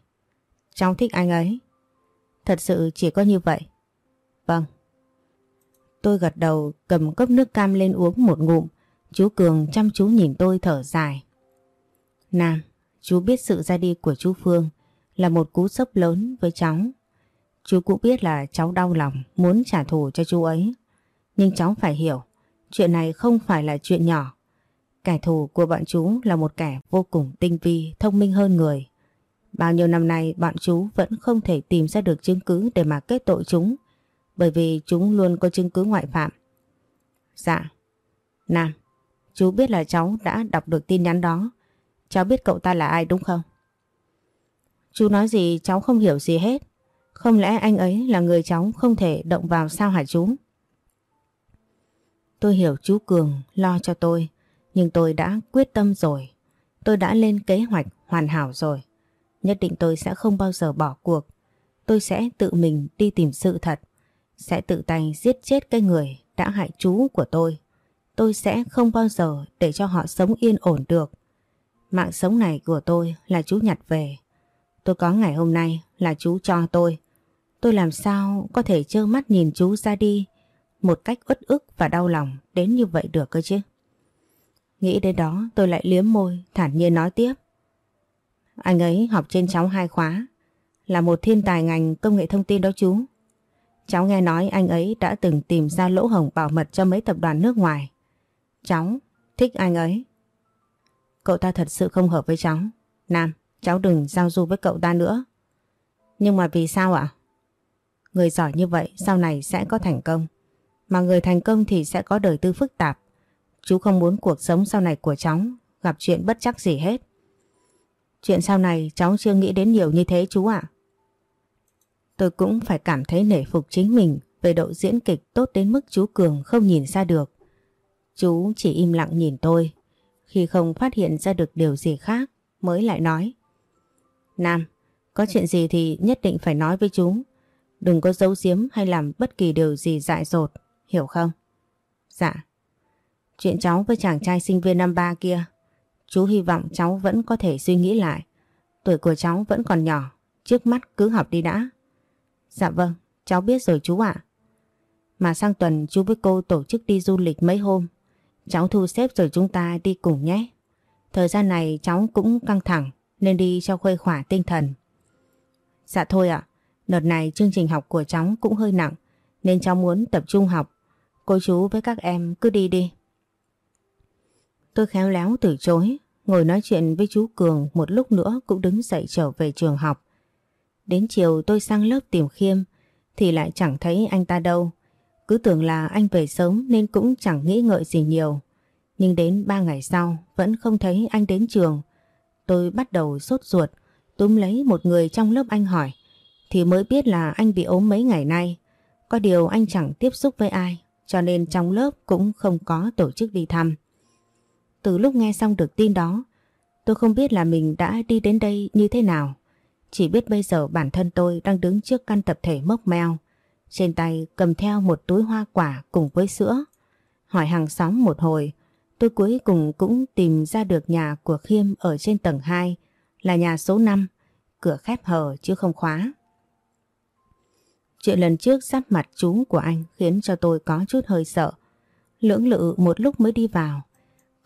Cháu thích anh ấy. Thật sự chỉ có như vậy. Vâng. Tôi gật đầu cầm cốc nước cam lên uống một ngụm. Chú Cường chăm chú nhìn tôi thở dài. Nam, chú biết sự ra đi của chú Phương là một cú sốc lớn với cháu. Chú cũng biết là cháu đau lòng muốn trả thù cho chú ấy. Nhưng cháu phải hiểu, chuyện này không phải là chuyện nhỏ. Kẻ thù của bọn chú là một kẻ vô cùng tinh vi, thông minh hơn người. Bao nhiêu năm nay bọn chú vẫn không thể tìm ra được chứng cứ để mà kết tội chúng, bởi vì chúng luôn có chứng cứ ngoại phạm. Dạ. Nam, chú biết là cháu đã đọc được tin nhắn đó. Cháu biết cậu ta là ai đúng không? Chú nói gì cháu không hiểu gì hết. Không lẽ anh ấy là người cháu không thể động vào sao hả chú? Tôi hiểu chú Cường lo cho tôi, nhưng tôi đã quyết tâm rồi. Tôi đã lên kế hoạch hoàn hảo rồi. Nhất định tôi sẽ không bao giờ bỏ cuộc. Tôi sẽ tự mình đi tìm sự thật. Sẽ tự tay giết chết cái người đã hại chú của tôi. Tôi sẽ không bao giờ để cho họ sống yên ổn được. Mạng sống này của tôi là chú nhặt về. Tôi có ngày hôm nay là chú cho tôi. Tôi làm sao có thể trơ mắt nhìn chú ra đi một cách uất ức và đau lòng đến như vậy được cơ chứ? Nghĩ đến đó, tôi lại liếm môi, thản nhiên nói tiếp. Anh ấy học trên cháu hai khóa, là một thiên tài ngành công nghệ thông tin đó chú. Cháu nghe nói anh ấy đã từng tìm ra lỗ hổng bảo mật cho mấy tập đoàn nước ngoài. Cháu thích anh ấy. Cậu ta thật sự không hợp với cháu. Nam, cháu đừng giao du với cậu ta nữa. Nhưng mà vì sao ạ? Người giỏi như vậy sau này sẽ có thành công. Mà người thành công thì sẽ có đời tư phức tạp. Chú không muốn cuộc sống sau này của cháu gặp chuyện bất chắc gì hết. Chuyện sau này cháu chưa nghĩ đến nhiều như thế chú ạ. Tôi cũng phải cảm thấy nể phục chính mình về độ diễn kịch tốt đến mức chú Cường không nhìn ra được. Chú chỉ im lặng nhìn tôi. Khi không phát hiện ra được điều gì khác mới lại nói. Nam, có chuyện gì thì nhất định phải nói với chú. Đừng có giấu giếm hay làm bất kỳ điều gì dại dột, hiểu không? Dạ. Chuyện cháu với chàng trai sinh viên năm ba kia, chú hy vọng cháu vẫn có thể suy nghĩ lại. Tuổi của cháu vẫn còn nhỏ, trước mắt cứ học đi đã. Dạ vâng, cháu biết rồi chú ạ. Mà sang tuần chú với cô tổ chức đi du lịch mấy hôm. Cháu thu xếp rồi chúng ta đi cùng nhé. Thời gian này cháu cũng căng thẳng nên đi cho khuây khỏa tinh thần. Dạ thôi ạ, đợt này chương trình học của cháu cũng hơi nặng nên cháu muốn tập trung học. Cô chú với các em cứ đi đi. Tôi khéo léo từ chối, ngồi nói chuyện với chú Cường một lúc nữa cũng đứng dậy trở về trường học. Đến chiều tôi sang lớp tìm khiêm thì lại chẳng thấy anh ta đâu. Cứ tưởng là anh về sớm nên cũng chẳng nghĩ ngợi gì nhiều. Nhưng đến ba ngày sau vẫn không thấy anh đến trường. Tôi bắt đầu sốt ruột, túm lấy một người trong lớp anh hỏi. Thì mới biết là anh bị ốm mấy ngày nay. Có điều anh chẳng tiếp xúc với ai, cho nên trong lớp cũng không có tổ chức đi thăm. Từ lúc nghe xong được tin đó, tôi không biết là mình đã đi đến đây như thế nào. Chỉ biết bây giờ bản thân tôi đang đứng trước căn tập thể mốc meo. Trên tay cầm theo một túi hoa quả cùng với sữa. Hỏi hàng xóm một hồi, tôi cuối cùng cũng tìm ra được nhà của Khiêm ở trên tầng 2 là nhà số 5, cửa khép hờ chứ không khóa. Chuyện lần trước sắp mặt chú của anh khiến cho tôi có chút hơi sợ. Lưỡng lự một lúc mới đi vào.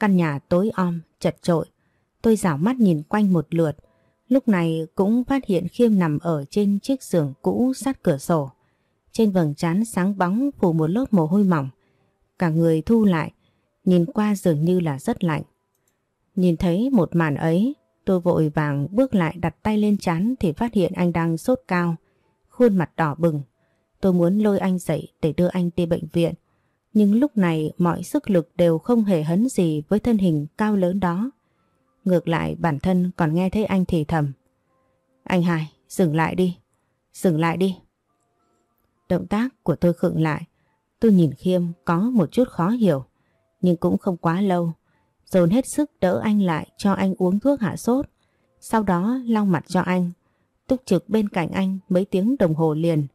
Căn nhà tối om, chật trội. Tôi rảo mắt nhìn quanh một lượt. Lúc này cũng phát hiện Khiêm nằm ở trên chiếc giường cũ sát cửa sổ. Trên vầng trán sáng bóng phủ một lớp mồ hôi mỏng. Cả người thu lại, nhìn qua dường như là rất lạnh. Nhìn thấy một màn ấy, tôi vội vàng bước lại đặt tay lên trán thì phát hiện anh đang sốt cao, khuôn mặt đỏ bừng. Tôi muốn lôi anh dậy để đưa anh đi bệnh viện. Nhưng lúc này mọi sức lực đều không hề hấn gì với thân hình cao lớn đó. Ngược lại bản thân còn nghe thấy anh thì thầm. Anh Hải, dừng lại đi, dừng lại đi. Động tác của tôi khựng lại. Tôi nhìn Khiêm có một chút khó hiểu, nhưng cũng không quá lâu. Dồn hết sức đỡ anh lại cho anh uống thuốc hạ sốt. Sau đó lau mặt cho anh. Túc trực bên cạnh anh mấy tiếng đồng hồ liền.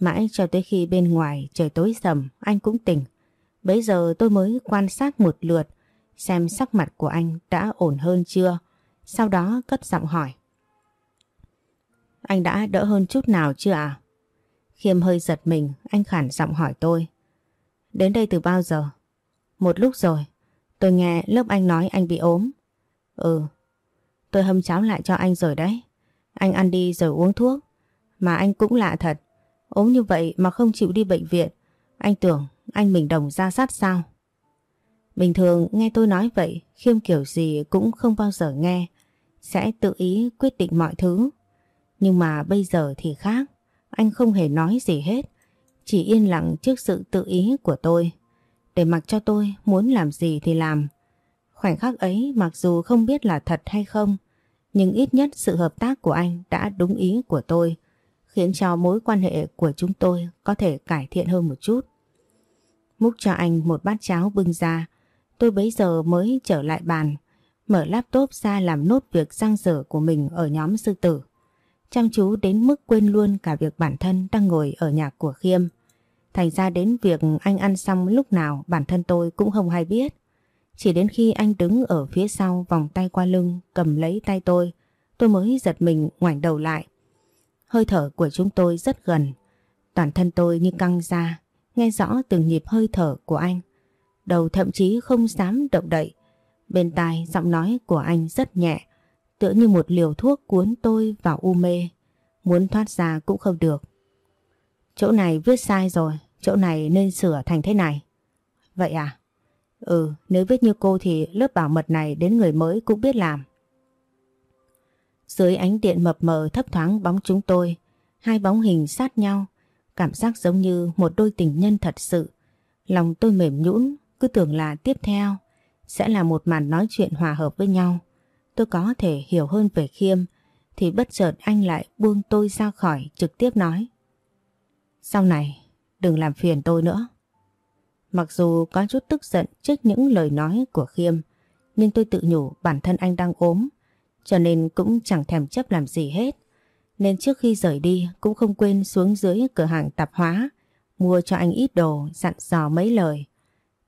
Mãi cho tới khi bên ngoài trời tối sầm anh cũng tỉnh. Bấy giờ tôi mới quan sát một lượt xem sắc mặt của anh đã ổn hơn chưa. Sau đó cất giọng hỏi. Anh đã đỡ hơn chút nào chưa ạ? Khiêm hơi giật mình, anh khản giọng hỏi tôi. Đến đây từ bao giờ? Một lúc rồi, tôi nghe lớp anh nói anh bị ốm. Ừ, tôi hâm cháo lại cho anh rồi đấy. Anh ăn đi rồi uống thuốc. Mà anh cũng lạ thật, ốm như vậy mà không chịu đi bệnh viện. Anh tưởng anh mình đồng ra sát sao? Bình thường nghe tôi nói vậy, khiêm kiểu gì cũng không bao giờ nghe. Sẽ tự ý quyết định mọi thứ. Nhưng mà bây giờ thì khác. Anh không hề nói gì hết. Chỉ yên lặng trước sự tự ý của tôi. Để mặc cho tôi muốn làm gì thì làm. Khoảnh khắc ấy mặc dù không biết là thật hay không, nhưng ít nhất sự hợp tác của anh đã đúng ý của tôi, khiến cho mối quan hệ của chúng tôi có thể cải thiện hơn một chút. Múc cho anh một bát cháo bưng ra, tôi bấy giờ mới trở lại bàn, mở laptop ra làm nốt việc răng dở của mình ở nhóm sư tử. Chăm chú đến mức quên luôn cả việc bản thân đang ngồi ở nhà của Khiêm. Thành ra đến việc anh ăn xong lúc nào bản thân tôi cũng không hay biết. Chỉ đến khi anh đứng ở phía sau vòng tay qua lưng cầm lấy tay tôi, tôi mới giật mình ngoảnh đầu lại. Hơi thở của chúng tôi rất gần. Toàn thân tôi như căng ra, nghe rõ từng nhịp hơi thở của anh. Đầu thậm chí không dám động đậy. Bên tai giọng nói của anh rất nhẹ, tựa như một liều thuốc cuốn tôi vào u mê. Muốn thoát ra cũng không được. Chỗ này viết sai rồi, chỗ này nên sửa thành thế này. Vậy à? Ừ, nếu viết như cô thì lớp bảo mật này đến người mới cũng biết làm. Dưới ánh điện mập mờ thấp thoáng bóng chúng tôi, hai bóng hình sát nhau, cảm giác giống như một đôi tình nhân thật sự. Lòng tôi mềm nhũn, cứ tưởng là tiếp theo sẽ là một màn nói chuyện hòa hợp với nhau. Tôi có thể hiểu hơn về Khiêm, thì bất chợt anh lại buông tôi ra khỏi trực tiếp nói. Sau này, đừng làm phiền tôi nữa. Mặc dù có chút tức giận trước những lời nói của Khiêm, nhưng tôi tự nhủ bản thân anh đang ốm, cho nên cũng chẳng thèm chấp làm gì hết. Nên trước khi rời đi cũng không quên xuống dưới cửa hàng tạp hóa, mua cho anh ít đồ, dặn dò mấy lời.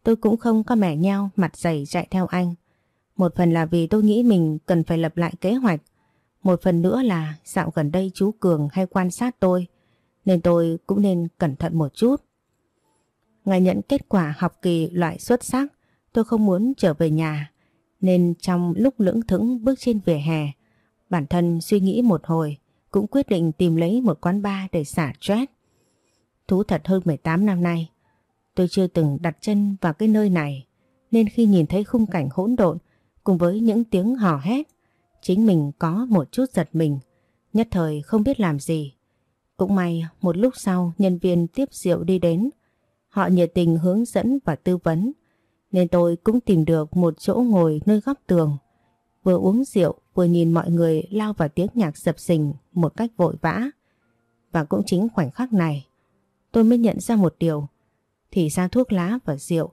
Tôi cũng không có mẻ nhau mặt dày chạy theo anh. Một phần là vì tôi nghĩ mình cần phải lập lại kế hoạch. Một phần nữa là dạo gần đây chú Cường hay quan sát tôi, nên tôi cũng nên cẩn thận một chút. Ngày nhận kết quả học kỳ loại xuất sắc, tôi không muốn trở về nhà, nên trong lúc lưỡng thững bước trên vỉa hè, bản thân suy nghĩ một hồi, cũng quyết định tìm lấy một quán bar để xả stress. Thú thật hơn 18 năm nay, tôi chưa từng đặt chân vào cái nơi này, nên khi nhìn thấy khung cảnh hỗn độn cùng với những tiếng hò hét, chính mình có một chút giật mình, nhất thời không biết làm gì. Cũng may một lúc sau nhân viên tiếp rượu đi đến. Họ nhiệt tình hướng dẫn và tư vấn. Nên tôi cũng tìm được một chỗ ngồi nơi góc tường. Vừa uống rượu vừa nhìn mọi người lao vào tiếng nhạc sập sình một cách vội vã. Và cũng chính khoảnh khắc này tôi mới nhận ra một điều. Thì ra thuốc lá và rượu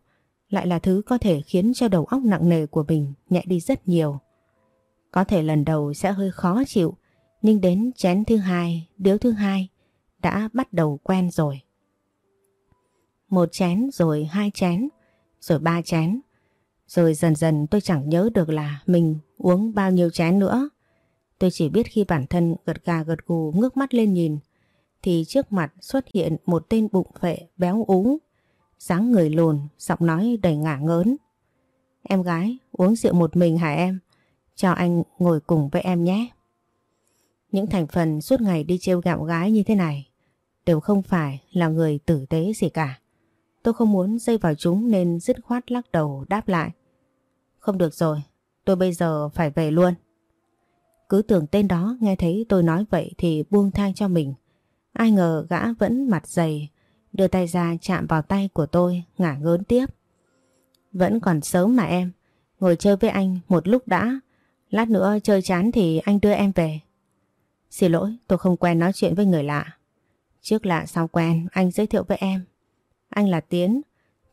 lại là thứ có thể khiến cho đầu óc nặng nề của mình nhẹ đi rất nhiều. Có thể lần đầu sẽ hơi khó chịu, nhưng đến chén thứ hai, điếu thứ hai đã bắt đầu quen rồi. Một chén rồi hai chén, rồi ba chén. Rồi dần dần tôi chẳng nhớ được là mình uống bao nhiêu chén nữa. Tôi chỉ biết khi bản thân gật gà gật gù ngước mắt lên nhìn thì trước mặt xuất hiện một tên bụng phệ béo ú, dáng người lùn, giọng nói đầy ngả ngớn. Em gái, uống rượu một mình hả em? Cho anh ngồi cùng với em nhé. Những thành phần suốt ngày đi trêu gạo gái như thế này đều không phải là người tử tế gì cả. Tôi không muốn dây vào chúng nên dứt khoát lắc đầu đáp lại. Không được rồi, tôi bây giờ phải về luôn. Cứ tưởng tên đó nghe thấy tôi nói vậy thì buông thang cho mình. Ai ngờ gã vẫn mặt dày, đưa tay ra chạm vào tay của tôi, ngả ngớn tiếp. Vẫn còn sớm mà em, ngồi chơi với anh một lúc đã, lát nữa chơi chán thì anh đưa em về. Xin lỗi, tôi không quen nói chuyện với người lạ. Trước lạ sau quen, anh giới thiệu với em. Anh là Tiến,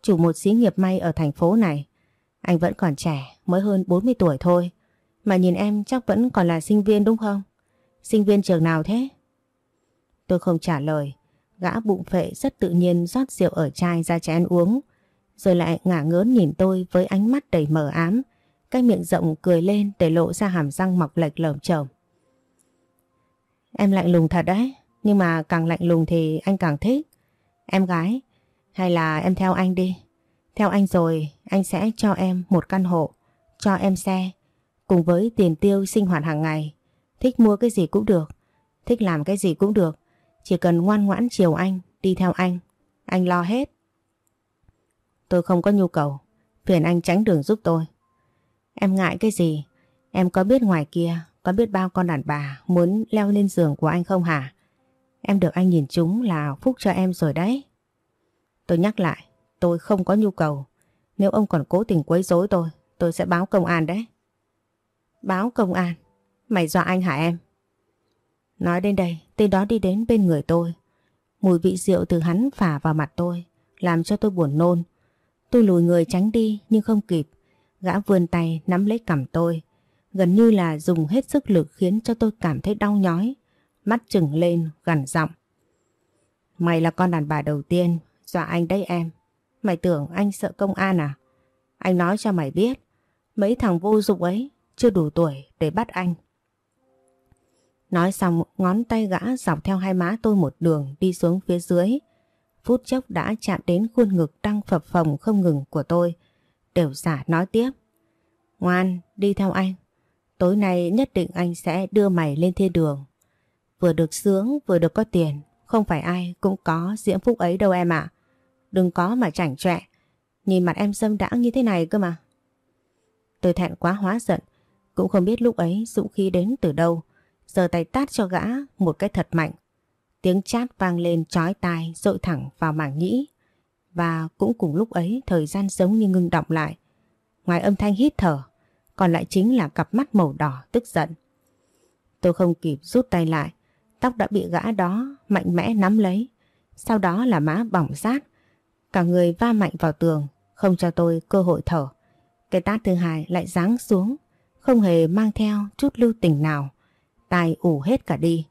chủ một xí nghiệp may ở thành phố này. Anh vẫn còn trẻ, mới hơn 40 tuổi thôi. Mà nhìn em chắc vẫn còn là sinh viên đúng không? Sinh viên trường nào thế? Tôi không trả lời. Gã bụng phệ rất tự nhiên rót rượu ở chai ra chén uống. Rồi lại ngả ngớn nhìn tôi với ánh mắt đầy mờ ám. Cái miệng rộng cười lên để lộ ra hàm răng mọc lệch lởm chởm. Em lạnh lùng thật đấy. Nhưng mà càng lạnh lùng thì anh càng thích. Em gái, hay là em theo anh đi. Theo anh rồi, anh sẽ cho em một căn hộ, cho em xe, cùng với tiền tiêu sinh hoạt hàng ngày. Thích mua cái gì cũng được, thích làm cái gì cũng được. Chỉ cần ngoan ngoãn chiều anh, đi theo anh. Anh lo hết. Tôi không có nhu cầu, phiền anh tránh đường giúp tôi. Em ngại cái gì? Em có biết ngoài kia, có biết bao con đàn bà muốn leo lên giường của anh không hả? Em được anh nhìn chúng là phúc cho em rồi đấy. Tôi nhắc lại, tôi không có nhu cầu. Nếu ông còn cố tình quấy rối tôi, tôi sẽ báo công an đấy. Báo công an? Mày dọa anh hả em? Nói đến đây, tên đó đi đến bên người tôi. Mùi vị rượu từ hắn phả vào mặt tôi, làm cho tôi buồn nôn. Tôi lùi người tránh đi nhưng không kịp. Gã vươn tay nắm lấy cằm tôi. Gần như là dùng hết sức lực khiến cho tôi cảm thấy đau nhói. Mắt trừng lên, gằn giọng. Mày là con đàn bà đầu tiên Dọa anh đấy em. Mày tưởng anh sợ công an à? Anh nói cho mày biết. Mấy thằng vô dụng ấy chưa đủ tuổi để bắt anh. Nói xong ngón tay gã dọc theo hai má tôi một đường đi xuống phía dưới. Phút chốc đã chạm đến khuôn ngực đang phập phồng không ngừng của tôi. Đều giả nói tiếp. Ngoan, đi theo anh. Tối nay nhất định anh sẽ đưa mày lên thiên đường. Vừa được sướng vừa được có tiền. Không phải ai cũng có diễm phúc ấy đâu em ạ. Đừng có mà chảnh chọe Nhìn mặt em dâm đãng như thế này cơ mà Tôi thẹn quá hóa giận Cũng không biết lúc ấy dũng khí đến từ đâu Giờ tay tát cho gã Một cái thật mạnh. Tiếng chát vang lên chói tai Rội thẳng vào mảng nhĩ. Và cũng cùng lúc ấy Thời gian giống như ngưng động lại. Ngoài âm thanh hít thở Còn lại chính là cặp mắt màu đỏ tức giận. Tôi không kịp rút tay lại Tóc đã bị gã đó mạnh mẽ nắm lấy. Sau đó là má bỏng rát Cả người va mạnh vào tường, không cho tôi cơ hội thở. Cái tát thứ hai lại giáng xuống, không hề mang theo chút lưu tình nào. Tai ủ hết cả đi,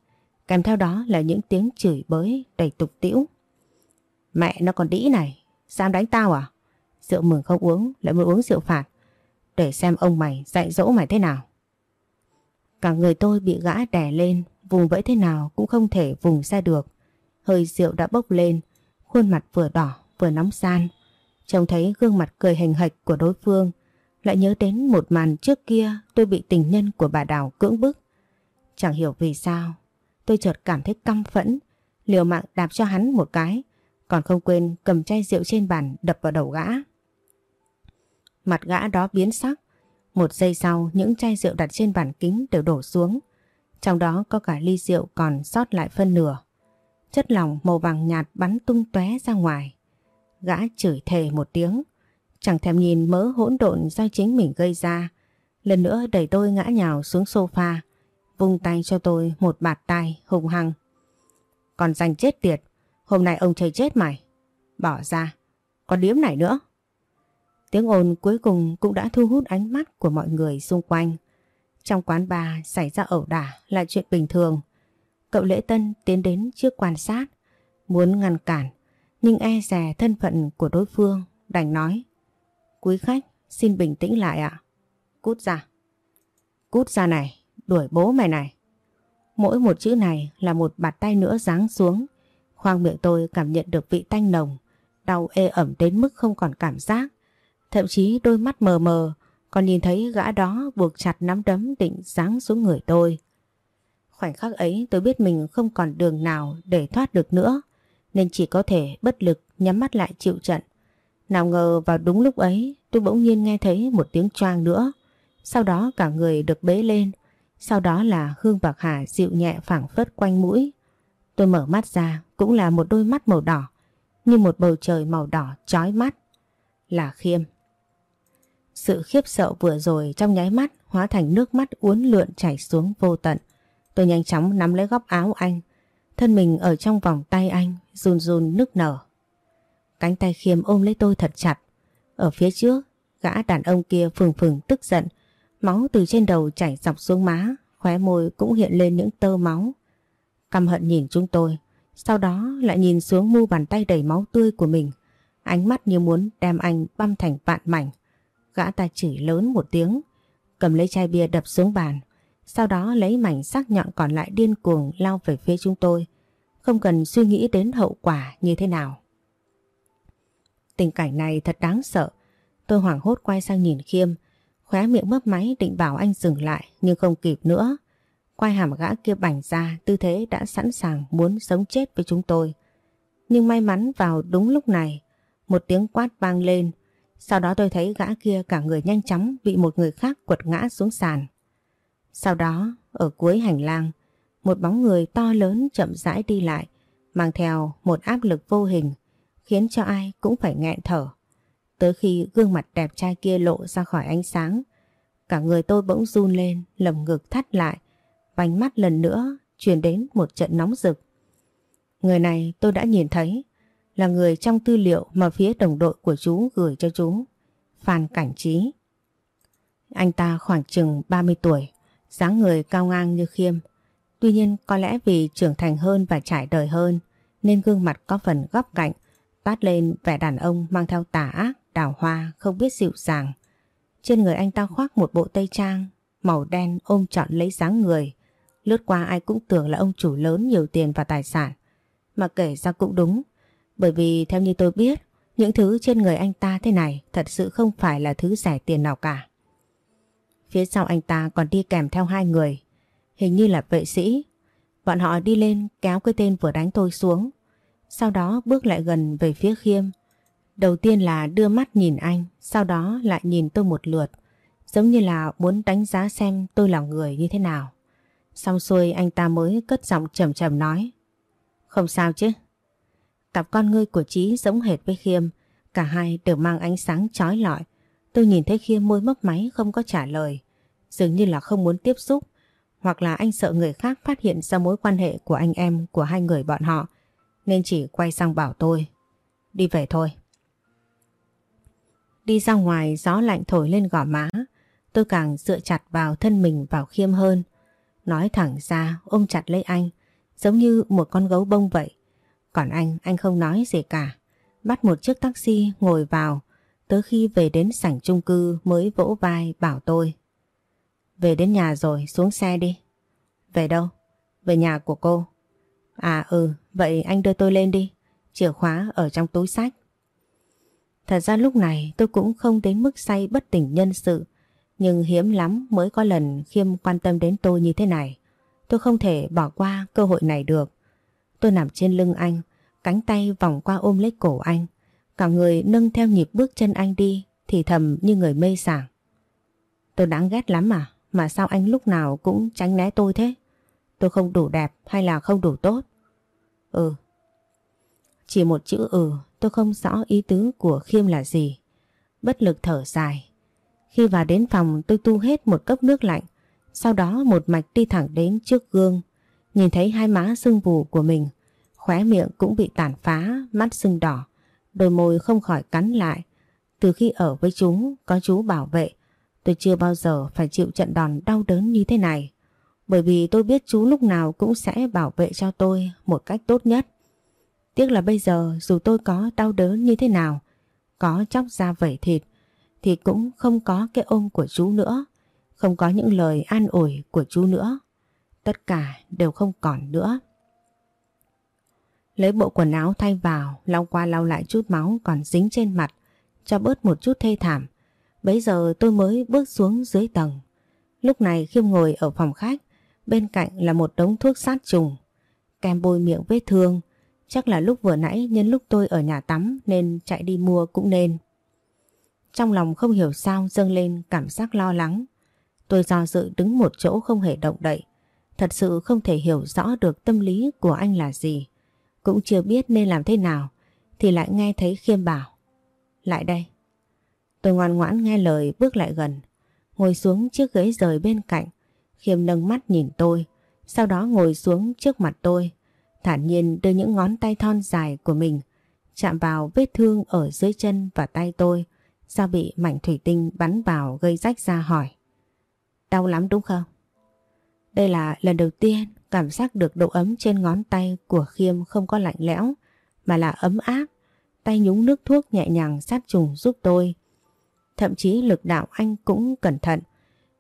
kèm theo đó là những tiếng chửi bới đầy tục tiễu. Mẹ nó còn đĩ này, dám đánh tao à? Rượu mừng không uống, lại muốn uống rượu phạt. Để xem ông mày dạy dỗ mày thế nào. Cả người tôi bị gã đè lên, vùng vẫy thế nào cũng không thể vùng ra được. Hơi rượu đã bốc lên, khuôn mặt vừa đỏ vừa nóng san. Trông thấy gương mặt cười hình hạch của đối phương, lại nhớ đến một màn trước kia tôi bị tình nhân của bà Đào cưỡng bức. Chẳng hiểu vì sao, tôi chợt cảm thấy căm phẫn, liều mạng đạp cho hắn một cái, còn không quên cầm chai rượu trên bàn đập vào đầu gã. Mặt gã đó biến sắc, một giây sau những chai rượu đặt trên bàn kính đều đổ xuống, trong đó có cả ly rượu còn sót lại phân nửa. Chất lỏng màu vàng nhạt bắn tung tóe ra ngoài. Gã chửi thề một tiếng, chẳng thèm nhìn mớ hỗn độn do chính mình gây ra. Lần nữa đẩy tôi ngã nhào xuống sofa, vung tay cho tôi một bạt tay hùng hăng. Còn danh chết tiệt, hôm nay ông chơi chết mày. Bỏ ra, còn điếm này nữa. Tiếng ồn cuối cùng cũng đã thu hút ánh mắt của mọi người xung quanh. Trong quán bà xảy ra ẩu đả là chuyện bình thường. Cậu lễ tân tiến đến trước quan sát, muốn ngăn cản nhưng e rè thân phận của đối phương đành nói Quý khách Xin bình tĩnh lại ạ. Cút ra. Cút ra này, đuổi bố mày này. Mỗi một chữ này là một bạt tay nữa giáng xuống. Khoang miệng tôi cảm nhận được vị tanh nồng, đau ê ẩm đến mức không còn cảm giác. Thậm chí đôi mắt mờ mờ còn nhìn thấy gã đó buộc chặt nắm đấm định giáng xuống người tôi. Khoảnh khắc ấy tôi biết mình không còn đường nào để thoát được nữa nên chỉ có thể bất lực nhắm mắt lại chịu trận. Nào ngờ vào đúng lúc ấy tôi bỗng nhiên nghe thấy một tiếng choang nữa. Sau đó cả người được bế lên. Sau đó là Hương Bạc Hà dịu nhẹ phảng phất quanh mũi. Tôi mở mắt ra cũng là một đôi mắt màu đỏ như một bầu trời màu đỏ chói mắt. Là Khiêm. Sự khiếp sợ vừa rồi trong nháy mắt hóa thành nước mắt uốn lượn chảy xuống vô tận. Tôi nhanh chóng nắm lấy góc áo anh. Thân mình ở trong vòng tay anh run run nức nở. Cánh tay khiêm ôm lấy tôi thật chặt. Ở phía trước, gã đàn ông kia phừng phừng tức giận. Máu từ trên đầu chảy dọc xuống má, khóe môi cũng hiện lên những tơ máu. Căm hận nhìn chúng tôi, sau đó lại nhìn xuống mu bàn tay đầy máu tươi của mình. Ánh mắt như muốn đem anh băm thành vạn mảnh. Gã ta chửi lớn một tiếng, cầm lấy chai bia đập xuống bàn. Sau đó lấy mảnh sắc nhọn còn lại điên cuồng lao về phía chúng tôi. Không cần suy nghĩ đến hậu quả như thế nào. Tình cảnh này thật đáng sợ. Tôi hoảng hốt quay sang nhìn Khiêm. Khóe miệng mấp máy định bảo anh dừng lại nhưng không kịp nữa. Quay hàm gã kia bảnh ra tư thế đã sẵn sàng muốn sống chết với chúng tôi. Nhưng may mắn vào đúng lúc này một tiếng quát vang lên sau đó tôi thấy gã kia cả người nhanh chóng bị một người khác quật ngã xuống sàn. Sau đó, ở cuối hành lang, một bóng người to lớn chậm rãi đi lại, mang theo một áp lực vô hình, khiến cho ai cũng phải nghẹn thở. Tới khi gương mặt đẹp trai kia lộ ra khỏi ánh sáng, cả người tôi bỗng run lên, lồng ngực thắt lại, vành mắt lần nữa truyền đến một trận nóng rực. Người này tôi đã nhìn thấy, là người trong tư liệu mà phía đồng đội của chú gửi cho chú, Phan Cảnh Trí. Anh ta khoảng chừng 30 tuổi, dáng người cao ngang như khiêm. Tuy nhiên có lẽ vì trưởng thành hơn và trải đời hơn nên gương mặt có phần góc cạnh, toát lên vẻ đàn ông mang theo tà ác, đào hoa, không biết dịu dàng. Trên người anh ta khoác một bộ tây trang, màu đen ôm trọn lấy dáng người. Lướt qua ai cũng tưởng là ông chủ lớn nhiều tiền và tài sản. Mà kể ra cũng đúng, bởi vì theo như tôi biết, những thứ trên người anh ta thế này thật sự không phải là thứ rẻ tiền nào cả. Phía sau anh ta còn đi kèm theo hai người, hình như là vệ sĩ. Bọn họ đi lên kéo cái tên vừa đánh tôi xuống, sau đó bước lại gần về phía khiêm. Đầu tiên là đưa mắt nhìn anh, sau đó lại nhìn tôi một lượt, giống như là muốn đánh giá xem tôi là người như thế nào. Xong xuôi anh ta mới cất giọng trầm trầm nói. Không sao chứ, Cặp con ngươi của Trí giống hệt với Khiêm, cả hai đều mang ánh sáng chói lọi. Tôi nhìn thấy Khiêm môi mấp máy không có trả lời, dường như là không muốn tiếp xúc, hoặc là anh sợ người khác phát hiện ra mối quan hệ của anh em của hai người bọn họ, nên chỉ quay sang bảo tôi. Đi về thôi. Đi ra ngoài gió lạnh thổi lên gò má, tôi càng dựa chặt vào thân mình vào Khiêm hơn. Nói thẳng ra ôm chặt lấy anh, giống như một con gấu bông vậy. Còn anh, anh không nói gì cả. Bắt một chiếc taxi ngồi vào, tới khi về đến sảnh chung cư mới vỗ vai bảo tôi. Về đến nhà rồi, xuống xe đi. Về đâu? Về nhà của cô. À ừ, vậy anh đưa tôi lên đi. Chìa khóa ở trong túi sách. Thật ra lúc này tôi cũng không đến mức say bất tỉnh nhân sự. Nhưng hiếm lắm mới có lần Khiêm quan tâm đến tôi như thế này. Tôi không thể bỏ qua cơ hội này được. Tôi nằm trên lưng anh, cánh tay vòng qua ôm lấy cổ anh. Cả người nâng theo nhịp bước chân anh đi, thì thầm như người mê sảng. Tôi đáng ghét lắm mà, mà sao anh lúc nào cũng tránh né tôi thế? Tôi không đủ đẹp hay là không đủ tốt? Ừ. Chỉ một chữ ừ, tôi không rõ ý tứ của Khiêm là gì. Bất lực thở dài. Khi vào đến phòng tôi tu hết một cốc nước lạnh, sau đó một mạch đi thẳng đến trước gương, Nhìn thấy hai má sưng vù của mình, khóe miệng cũng bị tàn phá, mắt sưng đỏ, đôi môi không khỏi cắn lại. Từ khi ở với chúng, có chú bảo vệ, tôi chưa bao giờ phải chịu trận đòn đau đớn như thế này. Bởi vì tôi biết chú lúc nào cũng sẽ bảo vệ cho tôi một cách tốt nhất. Tiếc là bây giờ dù tôi có đau đớn như thế nào, có chóc da vẩy thịt, thì cũng không có cái ôm của chú nữa, không có những lời an ủi của chú nữa. Tất cả đều không còn nữa. Lấy bộ quần áo thay vào, lau qua lau lại chút máu còn dính trên mặt, cho bớt một chút thê thảm. Bấy giờ tôi mới bước xuống dưới tầng. Lúc này Khiêm ngồi ở phòng khách, bên cạnh là một đống thuốc sát trùng. Kem bôi miệng vết thương, chắc là lúc vừa nãy nhân lúc tôi ở nhà tắm nên chạy đi mua cũng nên. Trong lòng không hiểu sao dâng lên cảm giác lo lắng. Tôi do dự đứng một chỗ không hề động đậy. Thật sự không thể hiểu rõ được tâm lý của anh là gì. Cũng chưa biết nên làm thế nào thì lại nghe thấy Khiêm bảo. Lại đây. Tôi ngoan ngoãn nghe lời bước lại gần. Ngồi xuống chiếc ghế rời bên cạnh. Khiêm nâng mắt nhìn tôi. Sau đó ngồi xuống trước mặt tôi. Thản nhiên đưa những ngón tay thon dài của mình chạm vào vết thương ở dưới chân và tay tôi. Sao bị mảnh thủy tinh bắn vào gây rách ra hỏi. Đau lắm đúng không? Đây là lần đầu tiên cảm giác được độ ấm trên ngón tay của Khiêm không có lạnh lẽo mà là ấm áp. Tay nhúng nước thuốc nhẹ nhàng sát trùng giúp tôi. Thậm chí lực đạo anh cũng cẩn thận.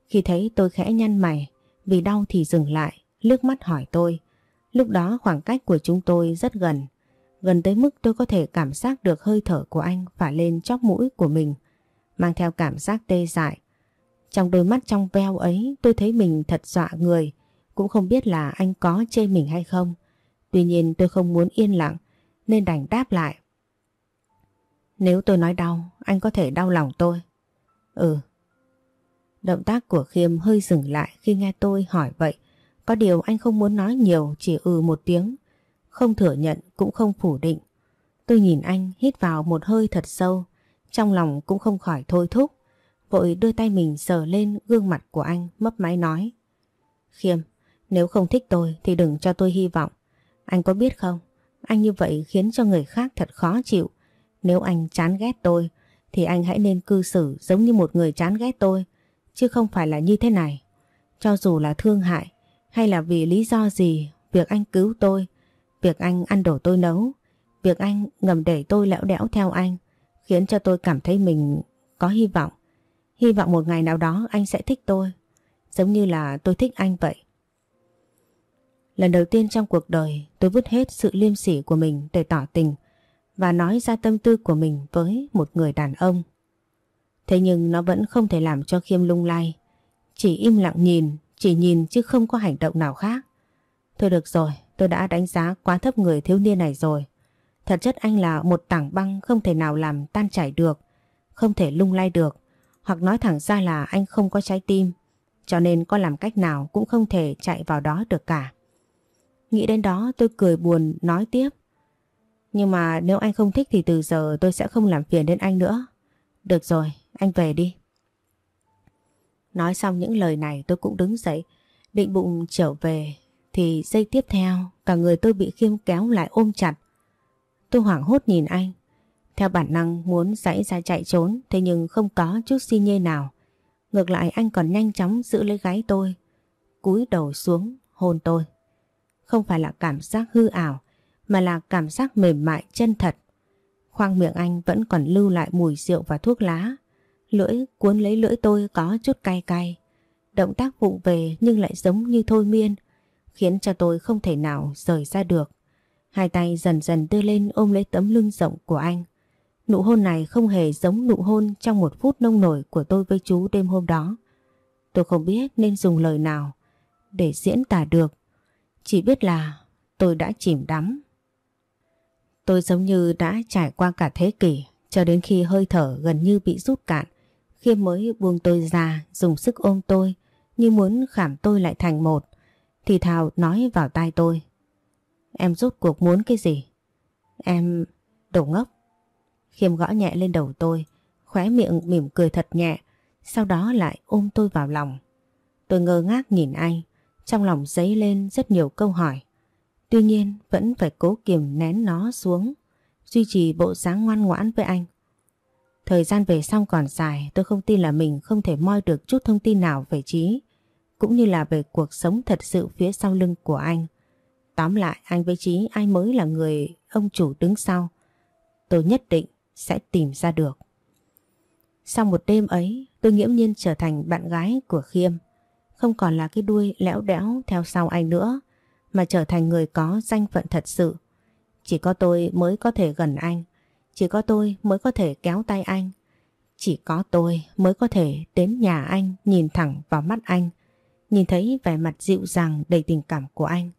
Khi thấy tôi khẽ nhăn mày, vì đau thì dừng lại, lướt mắt hỏi tôi. Lúc đó khoảng cách của chúng tôi rất gần. Gần tới mức tôi có thể cảm giác được hơi thở của anh phả lên chóp mũi của mình, mang theo cảm giác tê dại. Trong đôi mắt trong veo ấy tôi thấy mình thật dọa người, cũng không biết là anh có chê mình hay không. Tuy nhiên tôi không muốn yên lặng nên đành đáp lại. Nếu tôi nói đau, anh có thể đau lòng tôi. Ừ. Động tác của Khiêm hơi dừng lại khi nghe tôi hỏi vậy. Có điều anh không muốn nói nhiều, chỉ ừ một tiếng. Không thừa nhận cũng không phủ định. Tôi nhìn anh hít vào một hơi thật sâu, trong lòng cũng không khỏi thôi thúc. Vội đưa tay mình sờ lên gương mặt của anh mấp máy nói. Khiêm, nếu không thích tôi thì đừng cho tôi hy vọng. Anh có biết không, anh như vậy khiến cho người khác thật khó chịu. Nếu anh chán ghét tôi thì anh hãy nên cư xử giống như một người chán ghét tôi, chứ không phải là như thế này. Cho dù là thương hại hay là vì lý do gì, việc anh cứu tôi, việc anh ăn đổ tôi nấu, việc anh ngầm để tôi lẽo đẽo theo anh, khiến cho tôi cảm thấy mình có hy vọng. Hy vọng một ngày nào đó anh sẽ thích tôi, giống như là tôi thích anh vậy. Lần đầu tiên trong cuộc đời tôi vứt hết sự liêm sỉ của mình để tỏ tình và nói ra tâm tư của mình với một người đàn ông. Thế nhưng nó vẫn không thể làm cho Khiêm lung lay. Chỉ im lặng nhìn, chỉ nhìn chứ không có hành động nào khác. Thôi được rồi, tôi đã đánh giá quá thấp người thiếu niên này rồi. Thật chất anh là một tảng băng không thể nào làm tan chảy được, không thể lung lay được. Hoặc nói thẳng ra là anh không có trái tim, cho nên có làm cách nào cũng không thể chạy vào đó được cả. Nghĩ đến đó tôi cười buồn nói tiếp. Nhưng mà nếu anh không thích thì từ giờ tôi sẽ không làm phiền đến anh nữa. Được rồi, anh về đi. Nói xong những lời này tôi cũng đứng dậy, định bụng trở về thì giây tiếp theo cả người tôi bị khiêm kéo lại ôm chặt. Tôi hoảng hốt nhìn anh, theo bản năng muốn giãy ra chạy trốn thế nhưng không có chút xi nhê nào. Ngược lại anh còn nhanh chóng giữ lấy gáy tôi, cúi đầu xuống hôn tôi. Không phải là cảm giác hư ảo mà là cảm giác mềm mại chân thật. Khoang miệng anh vẫn còn lưu lại mùi rượu và thuốc lá. Lưỡi cuốn lấy lưỡi tôi có chút cay cay. Động tác vụng về nhưng lại giống như thôi miên, khiến cho tôi không thể nào rời ra được. Hai tay dần dần đưa lên ôm lấy tấm lưng rộng của anh. Nụ hôn này không hề giống nụ hôn trong một phút nông nổi của tôi với chú đêm hôm đó. Tôi không biết nên dùng lời nào để diễn tả được. Chỉ biết là tôi đã chìm đắm. Tôi giống như đã trải qua cả thế kỷ cho đến khi hơi thở gần như bị rút cạn. Khiêm mới buông tôi ra dùng sức ôm tôi như muốn khảm tôi lại thành một. Thì Thảo nói vào tai tôi. Em rốt cuộc muốn cái gì? Em... đổ ngốc. Khiêm gõ nhẹ lên đầu tôi, khóe miệng mỉm cười thật nhẹ, sau đó lại ôm tôi vào lòng. Tôi ngơ ngác nhìn anh, trong lòng dấy lên rất nhiều câu hỏi. Tuy nhiên vẫn phải cố kiềm nén nó xuống, duy trì bộ dáng ngoan ngoãn với anh. Thời gian về xong còn dài, tôi không tin là mình không thể moi được chút thông tin nào về Trí, cũng như là về cuộc sống thật sự phía sau lưng của anh. Tóm lại anh với Trí ai mới là người ông chủ đứng sau. Tôi nhất định sẽ tìm ra được. Sau một đêm ấy, tôi nghiễm nhiên trở thành bạn gái của Khiêm. Không còn là cái đuôi lẽo đẽo theo sau anh nữa, mà trở thành người có danh phận thật sự. Chỉ có tôi mới có thể gần anh, chỉ có tôi mới có thể kéo tay anh. Chỉ có tôi mới có thể đến nhà anh nhìn thẳng vào mắt anh, nhìn thấy vẻ mặt dịu dàng đầy tình cảm của anh,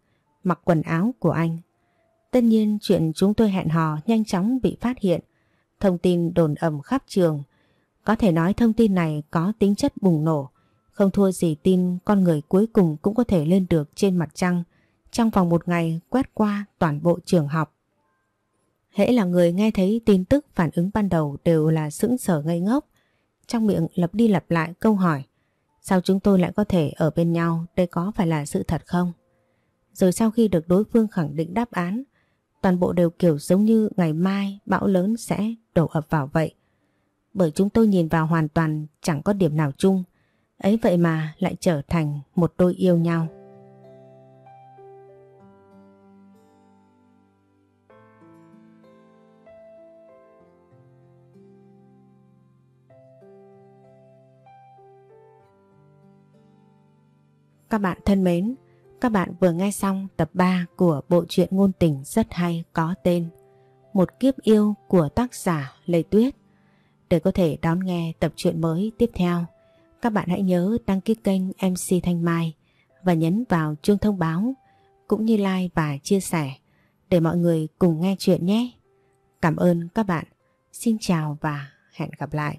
mặc quần áo của anh. Tất nhiên chuyện chúng tôi hẹn hò nhanh chóng bị phát hiện, thông tin đồn ẩm khắp trường. Có thể nói thông tin này có tính chất bùng nổ, không thua gì tin con người cuối cùng cũng có thể lên được trên mặt trăng trong vòng một ngày quét qua toàn bộ trường học. Hễ là người nghe thấy tin tức phản ứng ban đầu đều là sững sờ ngây ngốc, trong miệng lặp đi lặp lại câu hỏi Sao chúng tôi lại có thể ở bên nhau, đây có phải là sự thật không? Rồi sau khi được đối phương khẳng định đáp án, toàn bộ đều kiểu giống như ngày mai bão lớn sẽ đổ ập vào vậy. Bởi chúng tôi nhìn vào hoàn toàn chẳng có điểm nào chung, ấy vậy mà lại trở thành một đôi yêu nhau. Các bạn thân mến, các bạn vừa nghe xong tập 3 của bộ truyện ngôn tình rất hay có tên Một kiếp yêu của tác giả Lê Tuyết. Để có thể đón nghe tập truyện mới tiếp theo, các bạn hãy nhớ đăng ký kênh MC Thanh Mai và nhấn vào chuông thông báo cũng như like và chia sẻ để mọi người cùng nghe chuyện nhé. Cảm ơn các bạn. Xin chào và hẹn gặp lại.